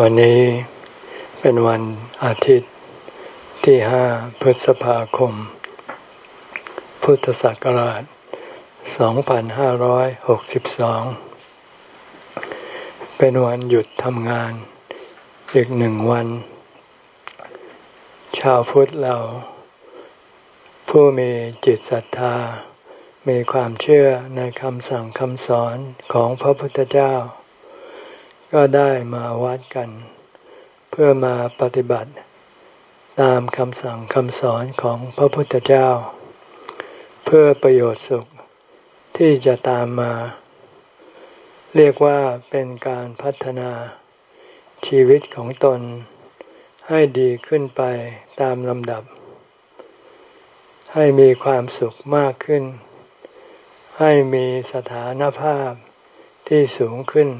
วันนี้เป็นวันอาทิตย์ที่ห้าพฤษภาคม พุทธศักราช 2562 เป็นวันหยุดทำงานอีกหนึ่งวัน ชาวพุทธเรา ผู้มีจิตศรัทธา มีความเชื่อในคำสั่งคำสอนของพระพุทธเจ้า ก็ได้มาวัดกัน เพื่อมาปฏิบัติ ตามคำสั่งคำสอนของพระพุทธเจ้า เพื่อประโยชน์สุขที่จะตามมา เรียกว่าเป็นการพัฒนาชีวิตของตนให้ดีขึ้นไปตามลำดับ ให้มีความสุขมากขึ้น ให้มีสถานภาพที่สูงขึ้น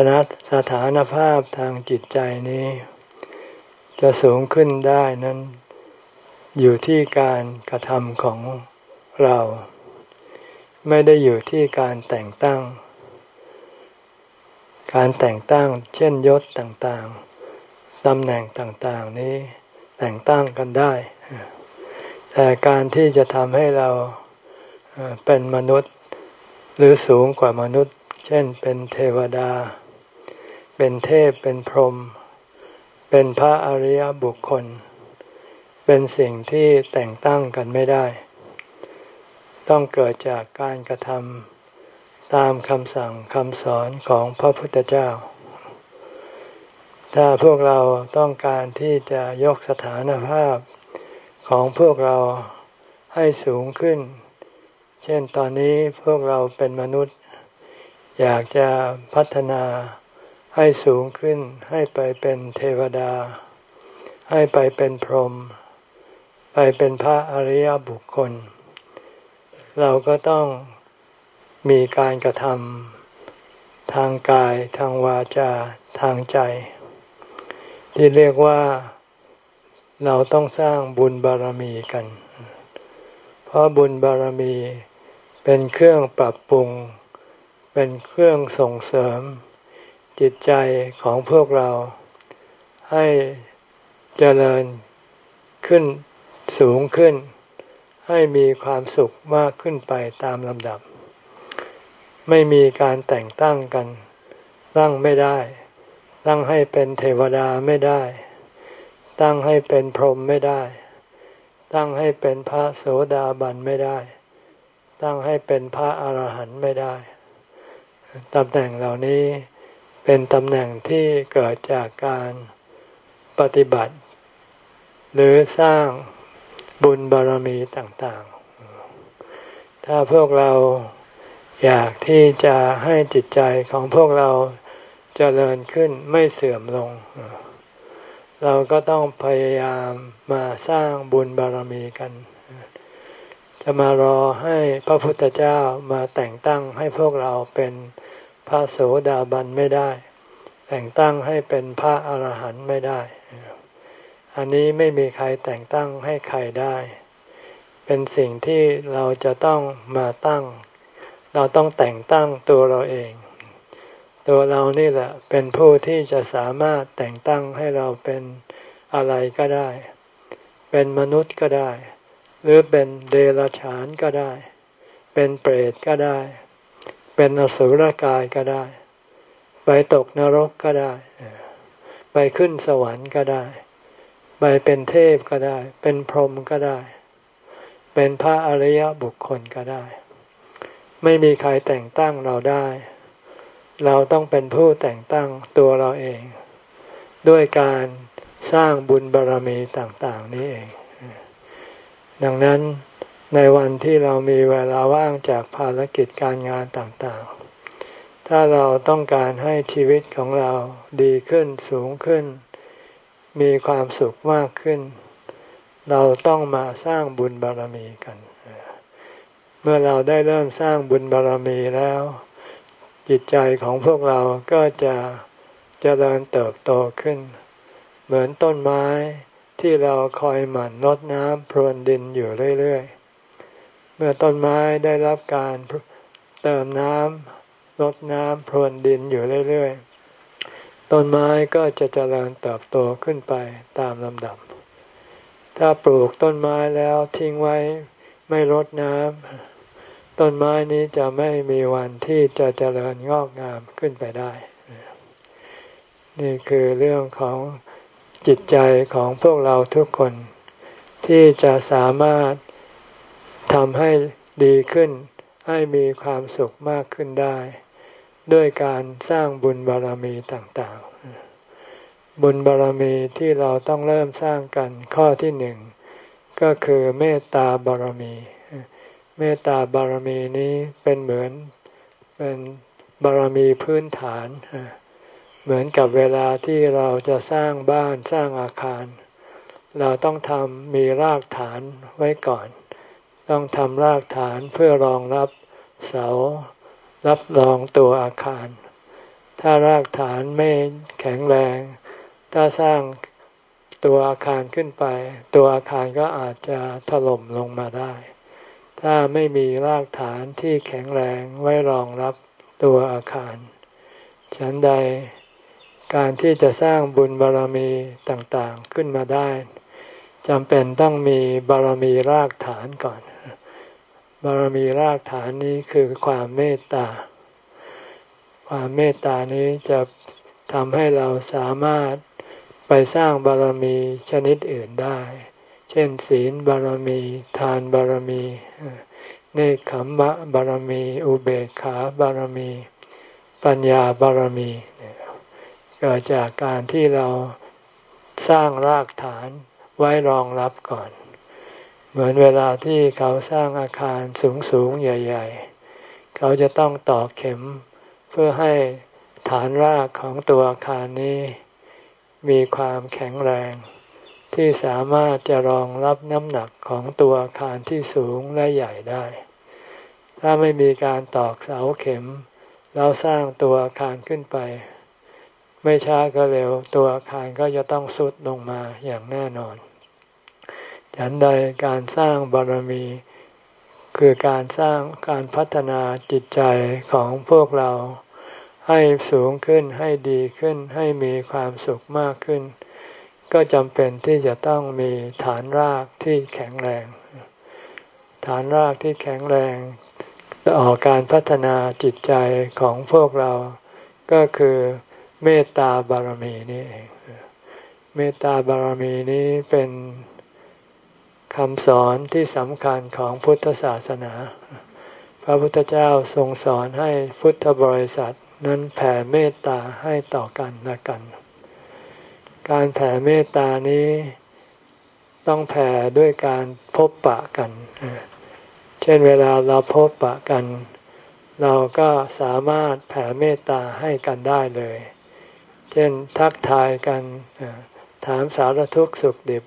สนัสถานภาพทางจิตใจนี้ จะสูงขึ้นได้นั้น อยู่ที่การกระทำของเรา ไม่ได้อยู่ที่การแต่งตั้ง การแต่งตั้งเช่นยศต่างๆตำแหน่งต่างๆนี้แต่งตั้งกันได้ แต่การที่จะทำให้เราเป็นมนุษย์หรือสูงกว่ามนุษย์ เช่นเป็นเทวดา เป็นเทพเป็นพรหมเป็นพระอริยบุคคล เป็นสิ่งที่แต่งตั้งกันไม่ได้ ต้องเกิดจากการกระทำตามคำสั่งคำสอนของพระพุทธเจ้า ถ้าพวกเราต้องการที่จะยกสถานภาพของพวกเราให้สูงขึ้น เช่นตอนนี้พวกเราเป็นมนุษย์ อยากจะพัฒนา ให้สูงขึ้นให้ไปเป็นเทวดา ให้ไปเป็นพรหมไปเป็นพระอริยบุคคล เราก็ต้องมีการกระทำทางกายทางวาจาทางใจ ที่เรียกว่าเราต้องสร้างบุญบารมีกัน เพราะบุญบารมีเป็นเครื่องปรับปรุง เป็นเครื่องส่งเสริม จิตใจของพวกเราให้เจริญขึ้นสูงขึ้น ให้มีความสุขมากขึ้นไปตามลำดับ ไม่มีการแต่งตั้งกัน ตั้งไม่ได้ ตั้งให้เป็นเทวดาไม่ได้ ตั้งให้เป็นพรหมไม่ได้ ตั้งให้เป็นพระโสดาบันไม่ได้ ตั้งให้เป็นพระอรหันต์ไม่ได้ตำแหน่งเหล่านี้ เป็นตำแหน่งที่เกิดจากการปฏิบัติ หรือสร้างบุญบารมีต่างๆ ถ้าพวกเราอยากที่จะให้จิตใจของพวกเราจเจริญขึ้นไม่เสื่อมลง เราก็ต้องพยายามมาสร้างบุญบารมีกัน จะมารอให้พระพุทธเจ้ามาแต่งตั้งให้พวกเราเป็น พระโสดาบันไม่ได้ แต่งตั้งให้เป็นพระอรหันต์ไม่ได้ อันนี้ไม่มีใครแต่งตั้งให้ใครได้ เป็นสิ่งที่เราจะต้องมาตั้ง เราต้องแต่งตั้งตัวเราเอง ตัวเรานี่แหละเป็นผู้ที่จะสามารถแต่งตั้งให้เราเป็นอะไรก็ได้ เป็นมนุษย์ก็ได้ หรือเป็นเดรัจฉานก็ได้ เป็นเปรตก็ได้ เป็นอสุรกายก็ได้ ไปตกนรกก็ได้ ไปขึ้นสวรรค์ก็ได้ ไปเป็นเทพก็ได้ เป็นพรหมก็ได้ เป็นพระอริยบุคคลก็ได้ ไม่มีใครแต่งตั้งเราได้ เราต้องเป็นผู้แต่งตั้งตัวเราเอง ด้วยการสร้างบุญบารรมีต่าง ๆ นี้เอง ดังนั้น ในวันที่เรามีเวลาว่างจากภารกิจการงานต่างๆ ถ้าเราต้องการให้ชีวิตของเราดีขึ้นสูงขึ้น มีความสุขมากขึ้น เราต้องมาสร้างบุญบารรมีกัน เมื่อเราได้เริ่มสร้างบุญบารรมีแล้ว จิตใจของพวกเราก็จะจะเจริญเติบโตขึ้น เหมือนต้นไม้ที่เราคอยหมั่นรดน้ำพรวนดินอยู่เรื่อยๆ เมื่อต้นไม้ได้รับการเติมน้ำลดน้ำพรวนดินอยู่เรื่อยๆ ต้นไม้ก็จะเจริญเติบโตขึ้นไปตามลำดับ ถ้าปลูกต้นไม้แล้วทิ้งไว้ไม่รดน้ำต้นไม้นี้จะไม่มีวันที่จะเจริญงอกงามขึ้นไปได้ นี่คือเรื่องของจิตใจของพวกเราทุกคนที่จะสามารถ ทำให้ดีขึ้น ให้มีความสุขมากขึ้นได้ ด้วยการสร้างบุญบารมีต่างๆ บุญบารมีที่เราต้องเริ่มสร้างกันข้อที่หนึ่งก็คือเมตตาบารมี เมตตาบารมีนี้เป็นเหมือนเป็นบารมีพื้นฐานเหมือนกับเวลาที่เราจะสร้างบ้านสร้างอาคาร เราต้องทำมีรากฐานไว้ก่อน ต้องทำรากฐานเพื่อรองรับเสา รับรองตัวอาคาร ถ้ารากฐานไม่แข็งแรง ถ้าสร้างตัวอาคารขึ้นไป ตัวอาคารก็อาจจะถล่มลงมาได้ ถ้าไม่มีรากฐานที่แข็งแรงไว้รองรับตัวอาคาร ฉันใดการที่จะสร้างบุญบารรมีต่างๆขึ้นมาได้ จำเป็นต้องมีบารมีรากฐานก่อน บารมีรากฐานนี้คือความเมตตา ความเมตตานี้จะทำให้เราสามารถไปสร้างบารมีชนิดอื่นได้ เช่น ศีลบารมี ทานบารมี เนคขมมะบารมี อุเบกขาบารมี ปัญญาบารมีเกิดจากการที่เราสร้างรากฐาน ไว้รองรับก่อน เหมือนเวลาที่เขาสร้างอาคารสูงๆใหญ่ ๆ เขาจะต้องตอกเข็มเพื่อให้ฐานรากของตัวอาคารนี้ มีความแข็งแรง ที่สามารถจะรองรับน้ำหนักของตัวอาคารที่สูงและใหญ่ได้ ถ้าไม่มีการตอกเสาเข็ม แล้วสร้างตัวอาคารขึ้นไป ไม่ช้าก็เร็ว ตัวอาคารก็จะต้องสุดลงมาอย่างแน่นอน ฉันใดการสร้างบารมี คือการสร้างการพัฒนาจิตใจของพวกเรา ให้สูงขึ้นให้ดีขึ้นให้มีความสุขมากขึ้น ก็จำเป็นที่จะต้องมีฐานรากที่แข็งแรง ฐานรากที่แข็งแรงต่อการพัฒนาจิตใจของพวกเรา ก็คือเมตตาบารมีนี่เอง เมตตาบารมีนี้เป็น คำสอนที่สำคัญของพุทธศาสนา พระพุทธเจ้าทรงสอนให้พุทธบริษัทนั้นแผ่เมตตาให้ต่อกันและกัน การแผ่เมตตานี้ต้องแผ่ด้วยการพบปะกัน เช่นเวลาเราพบปะกัน เราก็สามารถแผ่เมตตาให้กันได้เลย เช่นทักทายกัน ถามสารทุกข์สุขดิบ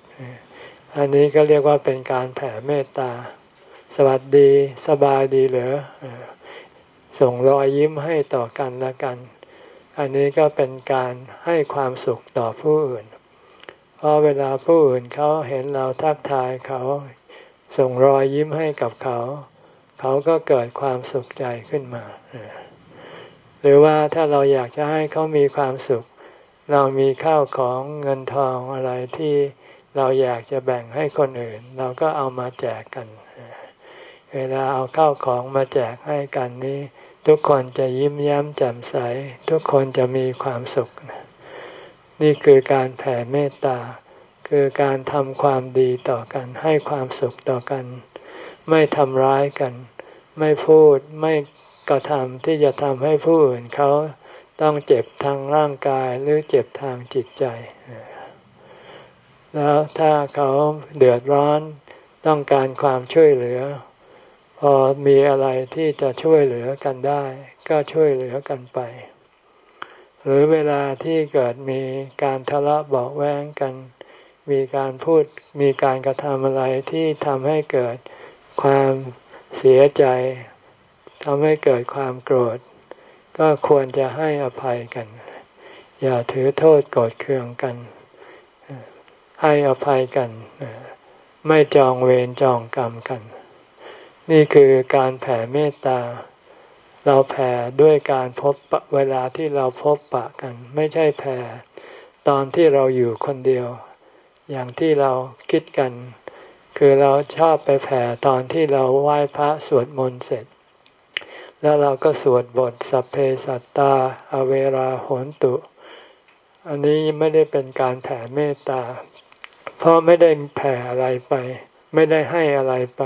อันนี้ก็เรียกว่าเป็นการแผ่เมตตา สวัสดีสบายดีเหรอส่งรอยยิ้มให้ต่อกันละกัน อันนี้ก็เป็นการให้ความสุขต่อผู้อื่น เพราะเวลาผู้อื่นเขาเห็นเราทักทายเขา ส่งรอยยิ้มให้กับเขา เขาก็เกิดความสุขใจขึ้นมา หรือว่าถ้าเราอยากจะให้เขามีความสุข เรามีข้าวของเงินทองอะไรที่ เราอยากจะแบ่งให้คนอื่น เราก็เอามาแจกกัน เวลาเอาข้าวของมาแจกให้กันนี้ ทุกคนจะยิ้มย้มแจ่มใส ทุกคนจะมีความสุข นี่คือการแผ่เมตตา คือการทำความดีต่อกันให้ความสุขต่อกัน ไม่ทำร้ายกัน ไม่พูดไม่กระทำที่จะทำให้ผู้อื่นเขาต้องเจ็บทางร่างกายหรือเจ็บทางจิตใจ แล้วถ้าเขาเดือดร้อนต้องการความช่วยเหลือ พอมีอะไรที่จะช่วยเหลือกันได้ ก็ช่วยเหลือกันไป หรือเวลาที่เกิดมีการทะเลาะเบาแวงกัน มีการพูดมีการกระทำอะไรที่ทำให้เกิดความเสียใจทำให้เกิดความโกรธ ก็ควรจะให้อภัยกัน อย่าถือโทษโกรธเคืองกัน ให้อภัยกัน ไม่จองเวรจองกรรมกัน นี่คือการแผ่เมตตา เราแผ่ด้วยการพบเวลาที่เราพบปะกัน ไม่ใช่แผ่ตอนที่เราอยู่คนเดียว อย่างที่เราคิดกัน คือเราชอบไปแผ่ตอนที่เราไหว้พระสวดมนต์เสร็จ แล้วเราก็สวดบทสัพเพสัตตา อเวราโหนตุ อันนี้ไม่ได้เป็นการแผ่เมตตา เพราะไม่ได้แผ่อะไรไป ไม่ได้ให้อะไรไป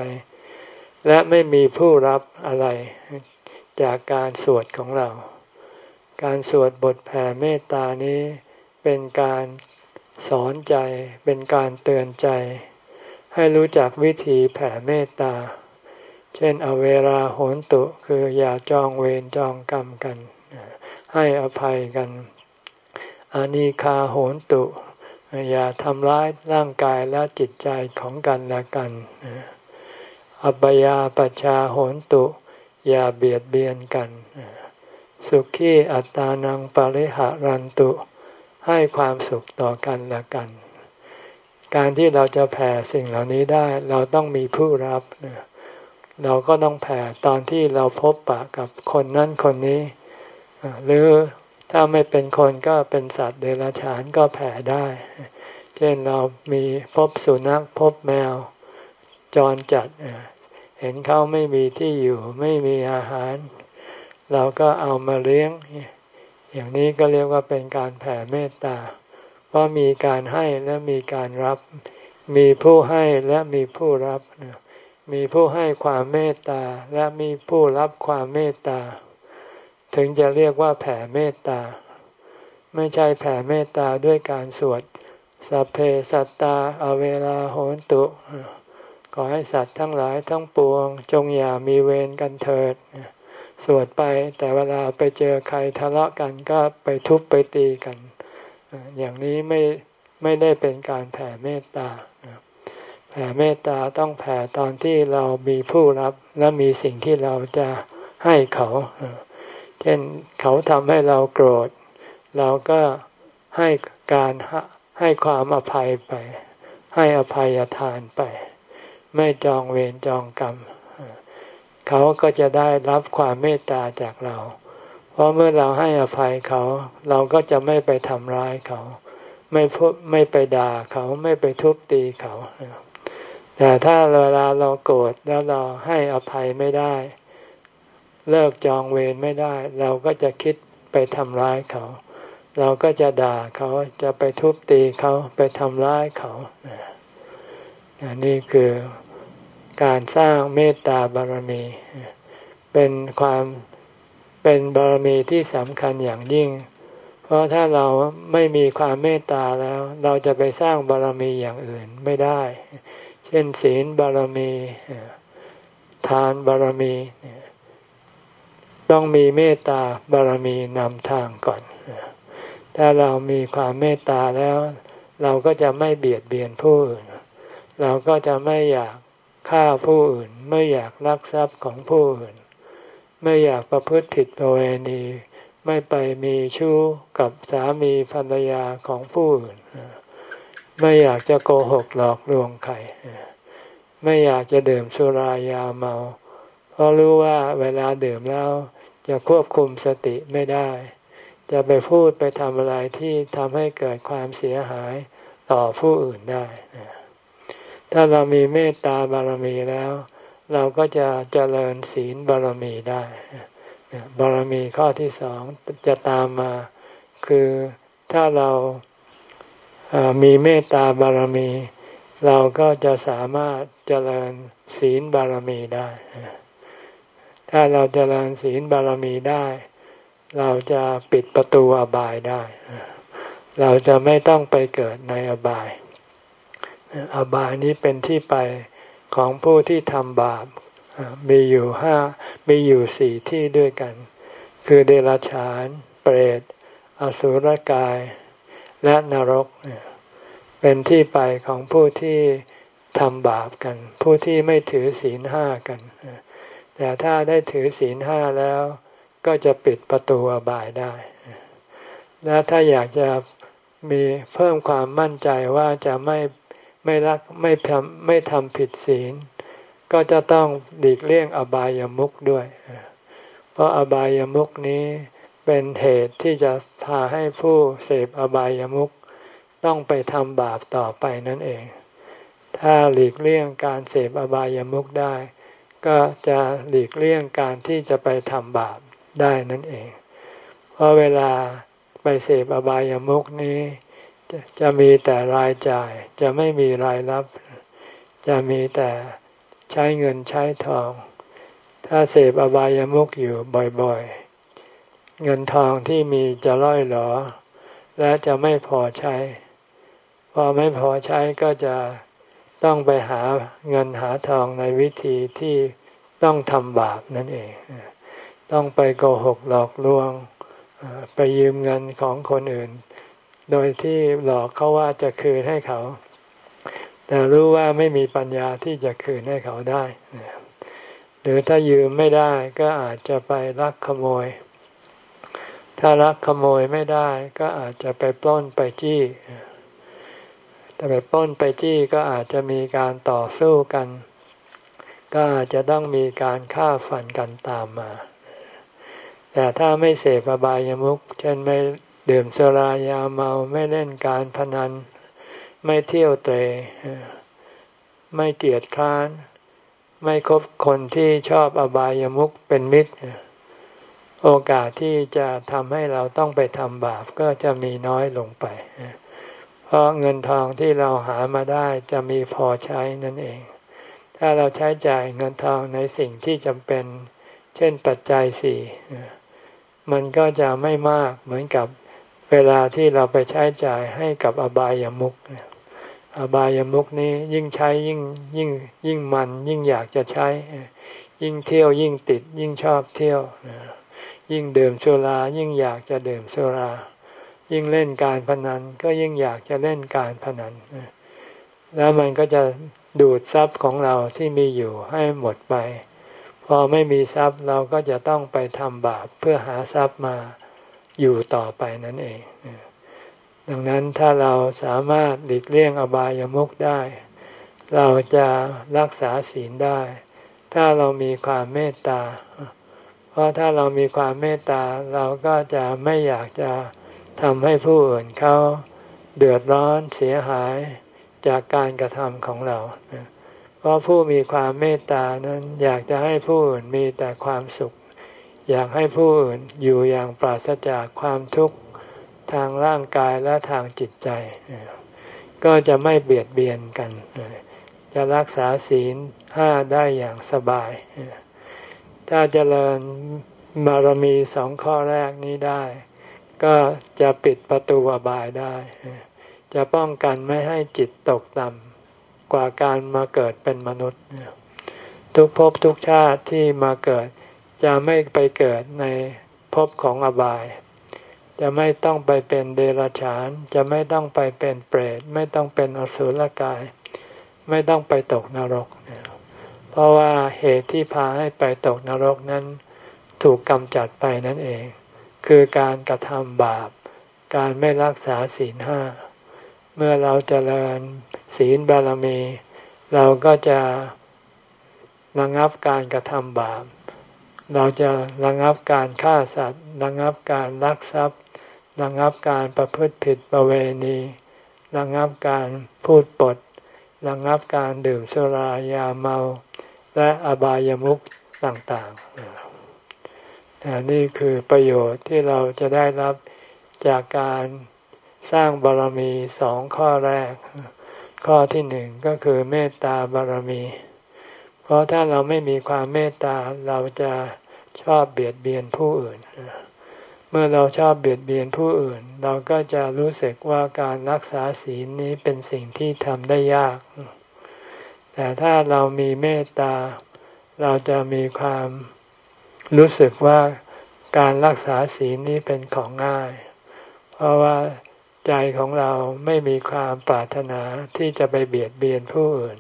และไม่มีผู้รับอะไรจากการสวดของเรา การสวดบทแผ่เมตตานี้เป็นการสอนใจ เป็นการเตือนใจ ให้รู้จักวิธีแผ่เมตตา เช่นอเวลาโหนตุคืออย่าจองเวรจองกรรมกัน ให้อภัยกัน อานิคาโหนตุ อย่าทำร้ายร่างกายและจิตใจของกันและกันอัปยาปชาโหนตุ อย่าเบียดเบียนกัน สุขีอัตานังปริหารันตุ ให้ความสุขต่อกันและกัน การที่เราจะแผ่สิ่งเหล่านี้ได้เราต้องมีผู้รับ เราก็ต้องแผ่ตอนที่เราพบปะกับคนนั้นคนนี้ หรือ ถ้าไม่เป็นคนก็เป็นสัตว์เดรัจฉานก็แผ่ได้ เช่นเรามีพบสุนัขพบแมว จรจัด เห็นเขาไม่มีที่อยู่ไม่มีอาหาร เราก็เอามาเลี้ยง อย่างนี้ก็เรียกว่าเป็นการแผ่เมตตา เพราะมีการให้และมีการรับ มีผู้ให้และมีผู้รับ มีผู้ให้ความเมตตาและมีผู้รับความเมตตา ถึงจะเรียกว่าแผ่เมตตา ไม่ใช่แผ่เมตตาด้วยการสวดสัพเพสัตตาอเวลาโหนตุ ขอให้สัตว์ทั้งหลายทั้งปวง จงอย่ามีเวรกันเถิด สวดไปแต่เวลาไปเจอใครทะเลาะกันก็ไปทุบไปตีกัน อย่างนี้ไม่ไม่ได้เป็นการแผ่เมตตา แผ่เมตตาต้องแผ่ตอนที่เรามีผู้รับและมีสิ่งที่เราจะให้เขา ช่นเขาทำให้เราโกรธ เราก็ให้การให้ความอภัยไป ให้อภัยทานไป ไม่จองเวรจองกรรม เขาก็จะได้รับความเมตตาจากเรา เพราะเมื่อเราให้อภัยเขา เราก็จะไม่ไปทำร้ายเขา ไม่พูดไม่ไปด่าเขาไม่ไปทุบตีเขา แต่ถ้าเวลาเราโกรธแล้วเราให้อภัยไม่ได้ เลิกจองเวรไม่ได้ เราก็จะคิดไปทำร้ายเขา เราก็จะด่าเขาจะไปทุบตีเขาไปทำร้ายเขาอันนี้คือการสร้างเมตตาบารมี เป็นความเป็นบารมีที่สำคัญอย่างยิ่ง เพราะถ้าเราไม่มีความเมตตาแล้ว เราจะไปสร้างบารมีอย่างอื่นไม่ได้ เช่นศีลบารมี ทานบารมี ต้องมีเมตตาบารมีนำทางก่อน ถ้าเรามีความเมตตาแล้ว เราก็จะไม่เบียดเบียนผู้อื่น เราก็จะไม่อยากฆ่าผู้อื่น ไม่อยากลักทรัพย์ของผู้อื่น ไม่อยากประพฤติผิดประเวณี ไม่ไปมีชู้กับสามีภรรยาของผู้อื่น ไม่อยากจะโกหกหลอกลวงใคร ไม่อยากจะดื่มสุรายาเมา เพราะรู้ว่าเวลาดื่มแล้ว จะควบคุมสติไม่ได้ จะไปพูดไปทำอะไรที่ทำให้เกิดความเสียหายต่อผู้อื่นได้ ถ้าเรามีเมตตาบารมีแล้ว เราก็จะเจริญศีลบารมีได้บารมีข้อที่สองจะตามมา คือถ้าเรามีเมตตาบารมี เราก็จะสามารถเจริญศีลบารมีได้ ถ้าเราเจริญศีลบารมีได้ เราจะปิดประตูอบายได้ เราจะไม่ต้องไปเกิดในอบาย อบายนี้เป็นที่ไปของผู้ที่ทำบาปมีอยู่ห้ามีอยู่สี่ที่ด้วยกัน คือเดรัจฉาน เปรต อสุรกาย และนรก เป็นที่ไปของผู้ที่ทำบาปกัน ผู้ที่ไม่ถือศีลห้ากัน แต่ถ้าได้ถือศีลห้าแล้ว ก็จะปิดประตูอบายได้ และถ้าอยากจะมีเพิ่มความมั่นใจว่าจะไม่ไม่รักไม่ทำไม่ทำผิดศีล ก็จะต้องดีกเลี่ยงอบายามุกด้วย เพเพราะอบายามุขนี้เป็นเหตุที่จะพาให้ผู้เสพอบายามุขต้องไปทำบาปต่อไปนั่นเอง ถ้าหลีกเลี่ยงการเสพอบายามุขได้ ก็จะหลีกเลี่ยงการที่จะไปทำบาปได้นั่นเอง เพราะเวลาไปเสพอบายามุขนี้จะจะมีแต่รายจ่าย จะไม่มีรายรับ จะมีแต่ใช้เงินใช้ทอง ถ้าเสพอบายามุขอยู่บ่อยๆ เงินทองที่มีจะร่อยหรอและจะไม่พอใช้ พอไม่พอใช้ก็จะ ต้องไปหาเงินหาทองในวิธีที่ต้องทำบาปนั่นเอง ต้องไปโกหกหลอกลวง ไปยืมเงินของคนอื่น โดยที่หลอกเขาว่าจะคืนให้เขา แต่รู้ว่าไม่มีปัญญาที่จะคืนให้เขาได้ หรือถ้ายืมไม่ได้ก็อาจจะไปลักขโมย ถ้าลักขโมยไม่ได้ก็อาจจะไปปล้นไปจี้ แต่ไปป้นไปจี้ก็อาจจะมีการต่อสู้กัน ก็อาจจะต้องมีการฆ่าฟันกันตามมา แต่ถ้าไม่เสพอบายามุขเช่นไม่ดื่มสุรายาเมาไม่เล่นการพนัน ไม่เที่ยวเตะไม่เกียจคร้าน ไม่คบคนที่ชอบอบายามุขเป็นมิตร โอกาสที่จะทำให้เราต้องไปทำบาปก็จะมีน้อยลงไป เพราะเงินทองที่เราหามาได้จะมีพอใช้นั่นเอง ถ้าเราใช้จ่ายเงินทองในสิ่งที่จำเป็น เช่นปัจจัยสี่มันก็จะไม่มากเหมือนกับเวลาที่เราไปใช้จ่ายให้กับอบายามุกอบายามุกนี้ยิ่งใช้ยิ่งยิ่งยิ่งมันยิ่งอยากจะใช้ ยิ่งเที่ยวยิ่งติดยิ่งชอบเที่ยว ยิ่งดื่มสุรายิ่งอยากจะดื่มสุรา ยิ่งเล่นการพนันก็ยิ่งอยากจะเล่นการพนันแล้วมันก็จะดูดทรัพย์ของเราที่มีอยู่ให้หมดไป พอไม่มีทรัพย์เราก็จะต้องไปทำบาปเพื่อหาทรัพย์มาอยู่ต่อไปนั่นเอง ดังนั้นถ้าเราสามารถหลีกเลี่ยงอบายามุขได้ เราจะรักษาศีลได้ ถ้าเรามีความเมตตา เพราะถ้าเรามีความเมตตาเราก็จะไม่อยากจะ ทำให้ผู้อื่นเขาเดือดร้อนเสียหายจากการกระทำของเรา เพราะผู้มีความเมตตานั้นอยากจะให้ผู้อื่นมีแต่ความสุข อยากให้ผู้อื่นอยู่อย่างปราศจากความทุกข์ทางร่างกายและทางจิตใจ ก็จะไม่เบียดเบียนกัน จะรักษาศีลห้าได้อย่างสบาย ถ้าเจริญบารมีสองข้อแรกนี้ได้ ก็จะปิดประตูอบายได้ จะป้องกันไม่ให้จิตตกต่ำกว่าการมาเกิดเป็นมนุษย์ ทุกภพทุกชาติที่มาเกิด จะไม่ไปเกิดในภพของอบาย จะไม่ต้องไปเป็นเดรัจฉาน จะไม่ต้องไปเป็นเปรต ไม่ต้องเป็นอสุรกาย ไม่ต้องไปตกนรก เพราะว่าเหตุที่พาให้ไปตกนรกนั้น ถูกกำจัดไปนั่นเอง คือการกระทำบาป การไม่รักษาศีลห้า เมื่อเราจเจริญศีลบารมี เราก็จะระงับการกระทำบาป เราจะระงับการฆ่าสัตว์ ระงับการลักทรัพย์ ระงับการประพฤติผิดประเวณี ระงับการพูดปด ระงับการดื่มสุรายาเมา และอบายามุขต่างๆ แต่นี่คือประโยชน์ที่เราจะได้รับจากการสร้างบารมีสองข้อแรก ข้อที่หนึ่งก็คือเมตตาบารมี เพราะถ้าเราไม่มีความเมตตาเราจะชอบเบียดเบียนผู้อื่น เมื่อเราชอบเบียดเบียนผู้อื่น เราก็จะรู้สึกว่าการรักษาศีลนี้เป็นสิ่งที่ทำได้ยาก แต่ถ้าเรามีเมตตาเราจะมีความ รู้สึกว่าการรักษาศีลนี้เป็นของง่าย เพราะว่าใจของเราไม่มีความปรารถนาที่จะไปเบียดเบียนผู้อื่น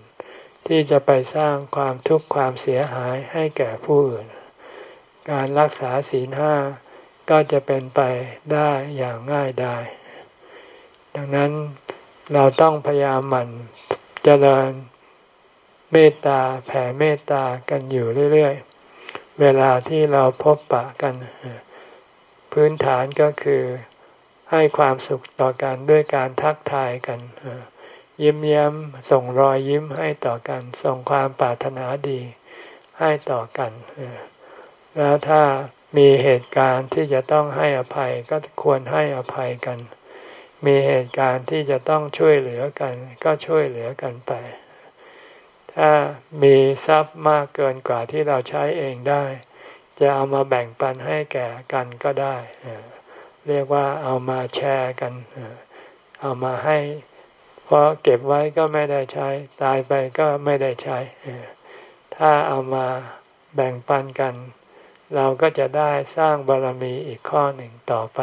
ที่จะไปสร้างความทุกข์ความเสียหายให้แก่ผู้อื่น การรักษาศีลห้าก็จะเป็นไปได้อย่างง่ายได้ดังนั้นเราต้องพยายามหมั่นเจริญเมตตาแผ่เมตตากันอยู่เรื่อยๆ เวลาที่เราพบปะกัน พื้นฐานก็คือให้ความสุขต่อกันด้วยการทักทายกันยิ้มแย้มส่งรอยยิ้มให้ต่อกัน ส่งความปรารถนาดีให้ต่อกัน แล้วถ้ามีเหตุการณ์ที่จะต้องให้อภัยก็ควรให้อภัยกัน มีเหตุการณ์ที่จะต้องช่วยเหลือกัน ก็ช่วยเหลือกันไป ถ้ามีทรัพย์มากเกินกว่าที่เราใช้เองได้ จะเอามาแบ่งปันให้แก่กันก็ได้เรียกว่าเอามาแชร์กันเอามาให้ เพราะเก็บไว้ก็ไม่ได้ใช้ ตายไปก็ไม่ได้ใช้ถ้าเอามาแบ่งปันกัน เราก็จะได้สร้างบารมีอีกข้อหนึ่งต่อไป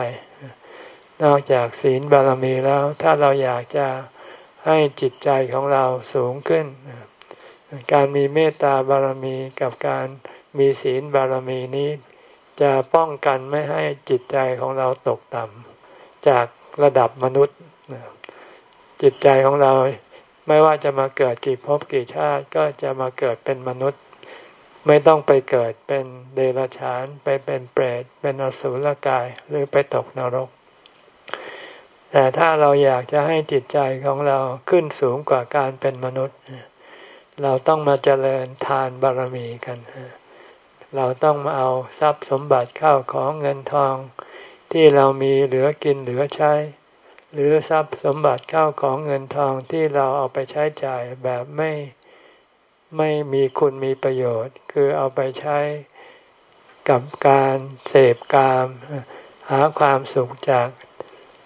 นอกจากศีลบารมีแล้ว ถ้าเราอยากจะให้จิตใจของเราสูงขึ้น การมีเมตตาบารมีกับการมีศีลบารมีนี้ จะป้องกันไม่ให้จิตใจของเราตกต่ำจากระดับมนุษย์ จิตใจของเราไม่ว่าจะมาเกิดกี่ภพกี่ชาติก็จะมาเกิดเป็นมนุษย์ ไม่ต้องไปเกิดเป็นเดรัจฉาน ไปเป็นเปรต เป็นอสุรกายหรือไปตกนรก แต่ถ้าเราอยากจะให้จิตใจของเราขึ้นสูงกว่าการเป็นมนุษย์ เราต้องมาเจริญทานบารมีกัน เราต้องมาเอาทรัพย์สมบัติเข้าของเงินทอง ที่เรามีเหลือกินเหลือใช้ หรือทรัพย์สมบัติเข้าของเงินทองที่เราเอาไปใช้จ่ายแบบไม่ไม่มีคุณมีประโยชน์ คือเอาไปใช้กับการเสพกาม หาความสุขจาก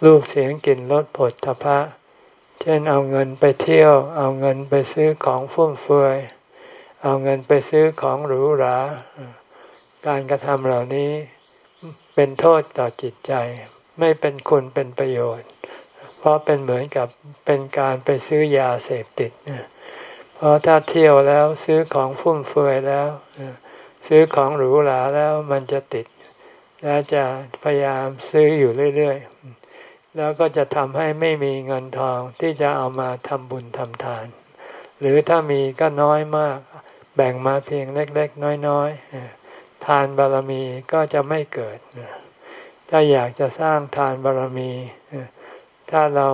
รูปเสียงกลิ่นรสผลทพะ ช่นเอาเงินไปเที่ยว เอาเงินไปซื้อของฟุ่มเฟือย เอาเงินไปซื้อของหรูหรา การกระทำเหล่านี้เป็นโทษต่อจิตใจ ไม่เป็นคุณเป็นประโยชน์ เพราะเป็นเหมือนกับเป็นการไปซื้อยาเสพติด เพราะถ้าเที่ยวแล้วซื้อของฟุ่มเฟือยแล้ว ซื้อของหรูหราแล้วมันจะติด และจะพยายามซื้ออยู่เรื่อย ๆ แล้วก็จะทำให้ไม่มีเงินทองที่จะเอามาทำบุญทำทาน หรือถ้ามีก็น้อยมาก แบ่งมาเพียงเล็ก ๆ น้อยๆทานบารมีก็จะไม่เกิด ถ้าอยากจะสร้างทานบารมี ถ้าเรา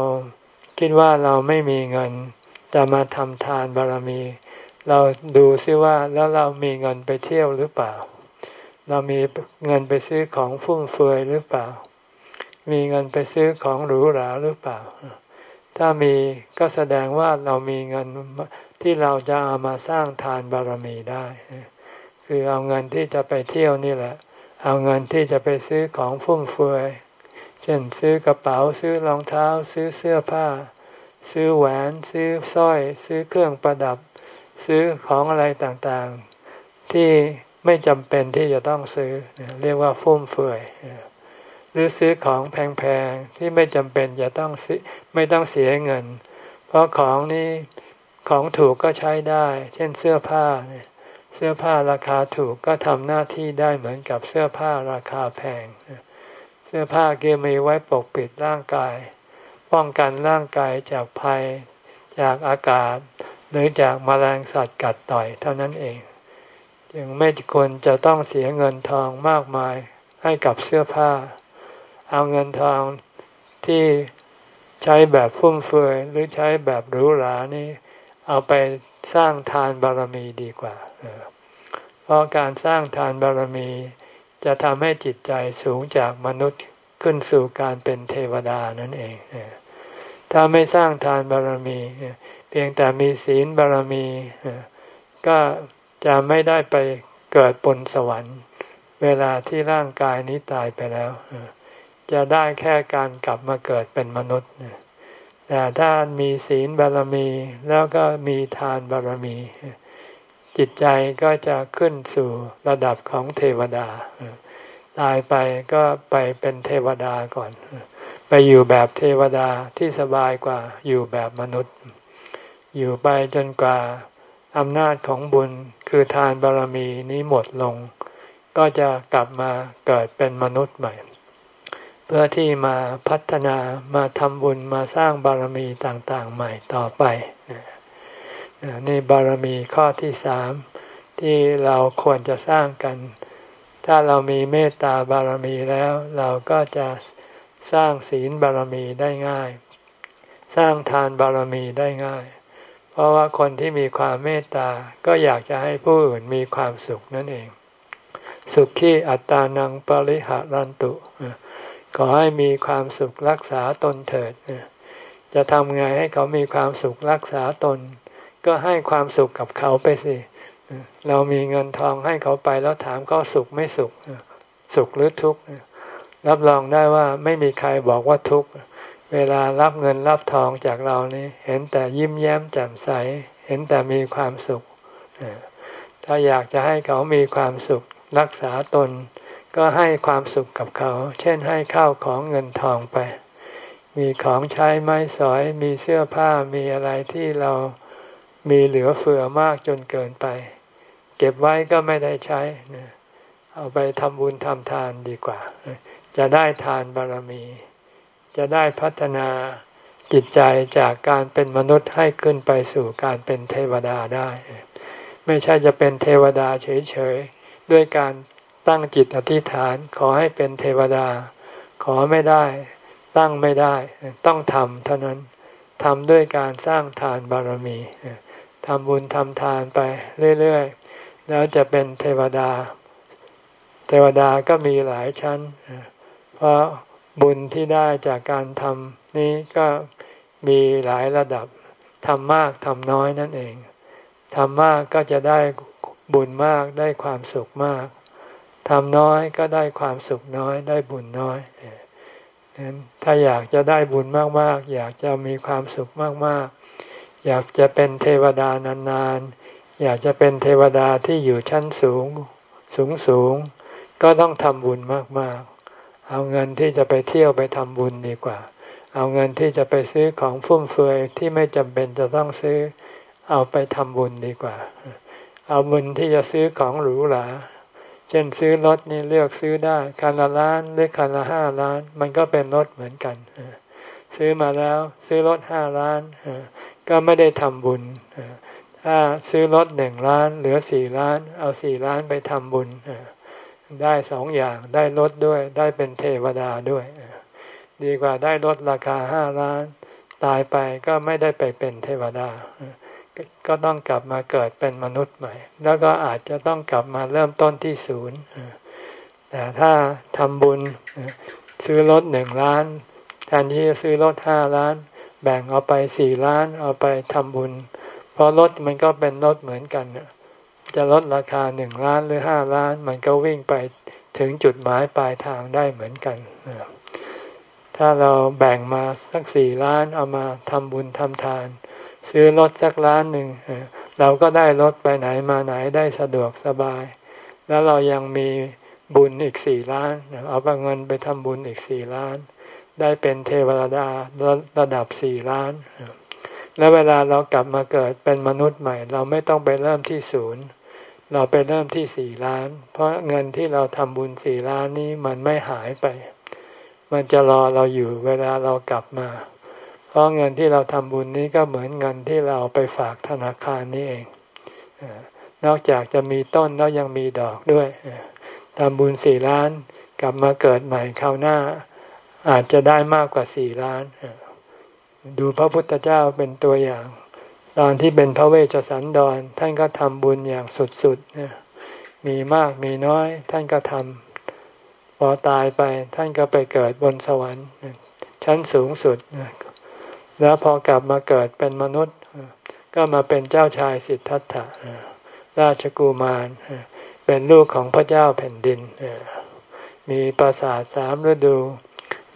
คิดว่าเราไม่มีเงินจะมาทำทานบารมี เราดูซิว่าแล้วเรามีเงินไปเที่ยวหรือเปล่า เรามีเงินไปซื้อของฟุ่มเฟือยหรือเปล่า มีเงินไปซื้อของหรูหราหรือเปล่า ถ้ามีก็แสดงว่าเรามีเงินที่เราจะเอามาสร้างทานบารมีได้ คือเอาเงินที่จะไปเที่ยวนี่แหละ เอาเงินที่จะไปซื้อของฟุ่มเฟือย เช่นซื้อกระเป๋าซื้อรองเท้า ซื้อเสื้อผ้า ซื้อแหวน ซื้อสร้อย ซื้อเครื่องประดับ ซื้อของอะไรต่างๆ ที่ไม่จำเป็นที่จะต้องซื้อ เรียกว่าฟุ่มเฟือย หรือซื้อของแพงๆที่ไม่จำเป็นจะต้องไม่ต้องเสียเงิน เพราะของนี้ของถูกก็ใช้ได้ เช่นเสื้อผ้าเสื้อผ้าราคาถูกก็ทำหน้าที่ได้เหมือนกับเสื้อผ้าราคาแพง เสื้อผ้าเกมีไว้ปกปิดร่างกาย ป้องกันร่างกายจากภัย จากอากาศ หรือจากมแมลงสัตว์กัดต่อยเท่านั้นเองจึงไม่ควรจะต้องเสียเงินทองมากมายให้กับเสื้อผ้า เอาเงินทองที่ใช้แบบฟุ่มเฟือยหรือใช้แบบหรูหรานี่ เอาไปสร้างทานบารมีดีกว่าเพราะการสร้างทานบารมี จะทำให้จิตใจสูงจากมนุษย์ขึ้นสู่การเป็นเทวดานั่นเองถ้าไม่สร้างทานบารมี เพียงแต่มีศีลบารมีก็จะไม่ได้ไปเกิดบนสวรรค์ เวลาที่ร่างกายนี้ตายไปแล้ว จะได้แค่การกลับมาเกิดเป็นมนุษย์แต่ถ้ามีศีลบารมี แล้วก็มีทานบารมี จิตใจก็จะขึ้นสู่ระดับของเทวดา ตายไปก็ไปเป็นเทวดาก่อน ไปอยู่แบบเทวดาที่สบายกว่าอยู่แบบมนุษย์ อยู่ไปจนกว่าอำนาจของบุญคือทานบารมีนี้หมดลง ก็จะกลับมาเกิดเป็นมนุษย์ใหม่ เพื่อที่มาพัฒนามาทำบุญมาสร้างบารมีต่างๆ ใหม่ต่อไปนี่บารมีข้อที่สามที่เราควรจะสร้างกัน ถ้าเรามีเมตตาบารมีแล้ว เราก็จะสร้างศีลบารมีได้ง่าย สร้างทานบารมีได้ง่าย เพราะว่าคนที่มีความเมตตาก็อยากจะให้ผู้อื่นมีความสุขนั่นเอง สุขที่อัตตานังปริหารันตุ ขอให้มีความสุขรักษาตนเถิดจะทำไงให้เขามีความสุขรักษาตน ก็ให้ความสุขกับเขาไปสิเรามีเงินทองให้เขาไปแล้วถามเขาสุขไม่สุข สุขหรือทุกข์รับรองได้ว่าไม่มีใครบอกว่าทุกข์เวลารับเงินรับทองจากเรานี่เห็นแต่ยิ้มแย้มแจ่มใส เห็นแต่มีความสุขถ้าอยากจะให้เขามีความสุขรักษาตน ก็ให้ความสุขกับเขา เช่นให้ข้าวของเงินทองไป มีของใช้ไม้สอย มีเสื้อผ้า มีอะไรที่เรามีเหลือเฟือมากจนเกินไป เก็บไว้ก็ไม่ได้ใช้ เอาไปทำบุญทำทานดีกว่า จะได้ทานบารมี จะได้พัฒนาจิตใจจากการเป็นมนุษย์ให้ขึ้นไปสู่การเป็นเทวดาได้ ไม่ใช่จะเป็นเทวดาเฉยๆ ด้วยการ ตั้งจิตอธิษฐานขอให้เป็นเทวดา ขอไม่ได้ ตั้งไม่ได้ ต้องทำเท่านั้นทำด้วยการสร้างทานบารมีทำบุญทำทานไปเรื่อยๆ แล้วจะเป็นเทวดา เทวดาก็มีหลายชั้น เพราะบุญที่ได้จากการทำนี้ก็มีหลายระดับทำมากทำน้อยนั่นเองทำมากก็จะได้บุญมากได้ความสุขมาก ทำน้อยก็ได้ความสุขน้อยได้บุญน้อยนั้นถ้าอยากจะได้บุญมากๆ อยากจะมีความสุขมากๆ อยากจะเป็นเทวดานานๆ อยากจะเป็นเทวดาที่อยู่ชั้นสูงสูงสูงก็ต้องทำบุญมากๆ เอาเงินที่จะไปเที่ยวไปทำบุญดีกว่า เอาเงินที่จะไปซื้อของฟุ่มเฟือยที่ไม่จำเป็นจะต้องซื้อ เอาไปทำบุญดีกว่า เอาบุญที่จะซื้อของหรูหรา เช่นซื้อรถนี่เลือกซื้อได้คันละล้านหรือคันละห้าล้าน มันก็เป็นรถเหมือนกันซื้อมาแล้วซื้อรถห้าล้านก็ไม่ได้ทำบุญถ้าซื้อรถหนึ่งล้าน เหลือสี่ล้าน เอาสี่ล้านไปทำบุญได้สองอย่างได้รถด้วย ได้เป็นเทวดาด้วยดีกว่าได้รถราคาห้าล้าน ตายไปก็ไม่ได้ไปเป็นเทวดา ก็ต้องกลับมาเกิดเป็นมนุษย์ใหม่ แล้วก็อาจจะต้องกลับมาเริ่มต้นที่ศูนย์แต่ถ้าทำบุญซื้อรถหนึ่งล้านแทนที่จะซื้อรถห้าล้าน แบ่งเอาไปสี่ล้าน เอาไปทำบุญ เพราะรถมันก็เป็นรถเหมือนกันจะลดราคาหนึ่งล้านหรือห้าล้าน มันก็วิ่งไปถึงจุดหมายปลายทางได้เหมือนกัน ถ้าเราแบ่งมาสักสี่ล้านเอามาทำบุญทำทาน ซื้อรถสักล้านหนึ่งเราก็ได้รถไปไหนมาไหนได้สะดวกสบาย แล้วเรายังมีบุญอีกสี่ล้าน เอาเงินไปทำบุญอีกสี่ล้าน ได้เป็นเทวดาระดับสี่ล้าน แล้วเวลาเรากลับมาเกิดเป็นมนุษย์ใหม่ เราไม่ต้องไปเริ่มที่ศูนย์เราไปเริ่มที่สี่ล้าน เพราะเงินที่เราทำบุญสี่ล้านนี้มันไม่หายไป มันจะรอเราอยู่เวลาเรากลับมา เพราะเงินที่เราทำบุญนี้ก็เหมือนเงินที่เราไปฝากธนาคารนี่เอง นอกจากจะมีต้นแล้วยังมีดอกด้วยทำบุญสี่ล้านกลับมาเกิดใหม่คราวหน้า อาจจะได้มากกว่าสี่ล้าน ดูพระพุทธเจ้าเป็นตัวอย่าง ตอนที่เป็นพระเวชสันดร ท่านก็ทำบุญอย่างสุดๆมีมากมีน้อย ท่านก็ทำพอตายไป ท่านก็ไปเกิดบนสวรรค์ ชั้นสูงสุด แล้วพอกลับมาเกิดเป็นมนุษย์ ก็มาเป็นเจ้าชายสิทธัตถะราชกุมาร เป็นลูกของพระเจ้าแผ่นดิน มีปราสาทสามฤดู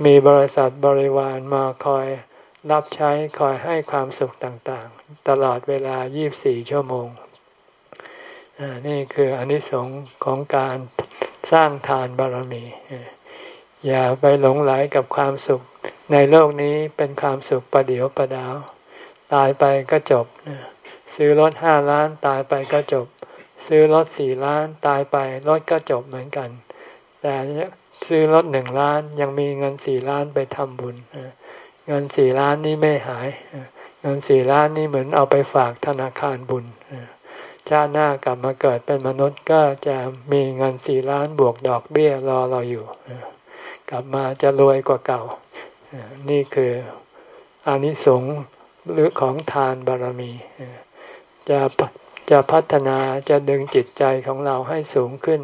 มีบริษัทบริวารมาคอยรับใช้คอยให้ความสุขต่างๆ ตลอดเวลา 24 ชั่วโมง นี่คืออนิสงส์ของการสร้างทานบารมี อย่าไปหลงไหลกับความสุข ในโลกนี้เป็นความสุขประเดียวประดาว ตายไปก็จบ ซื้อรถห้าล้านตายไปก็จบ ซื้อรถสี่ล้านตายไปรถก็จบเหมือนกัน แต่ซื้อรถหนึ่งล้านยังมีเงินสี่ล้านไปทำบุญเงินสี่ล้านนี้ไม่หาย เงินสี่ล้านนี้เหมือนเอาไปฝากธนาคารบุญชาติหน้ากลับมาเกิดเป็นมนุษย์ก็จะมีเงินสี่ล้านบวกดอกเบี้ยรอเราอยู่ กลับมาจะรวยกว่าเก่า นี่คืออานิสงส์หรือของทานบารมี จะจะพัฒนาจะดึงจิตใจของเราให้สูงขึ้น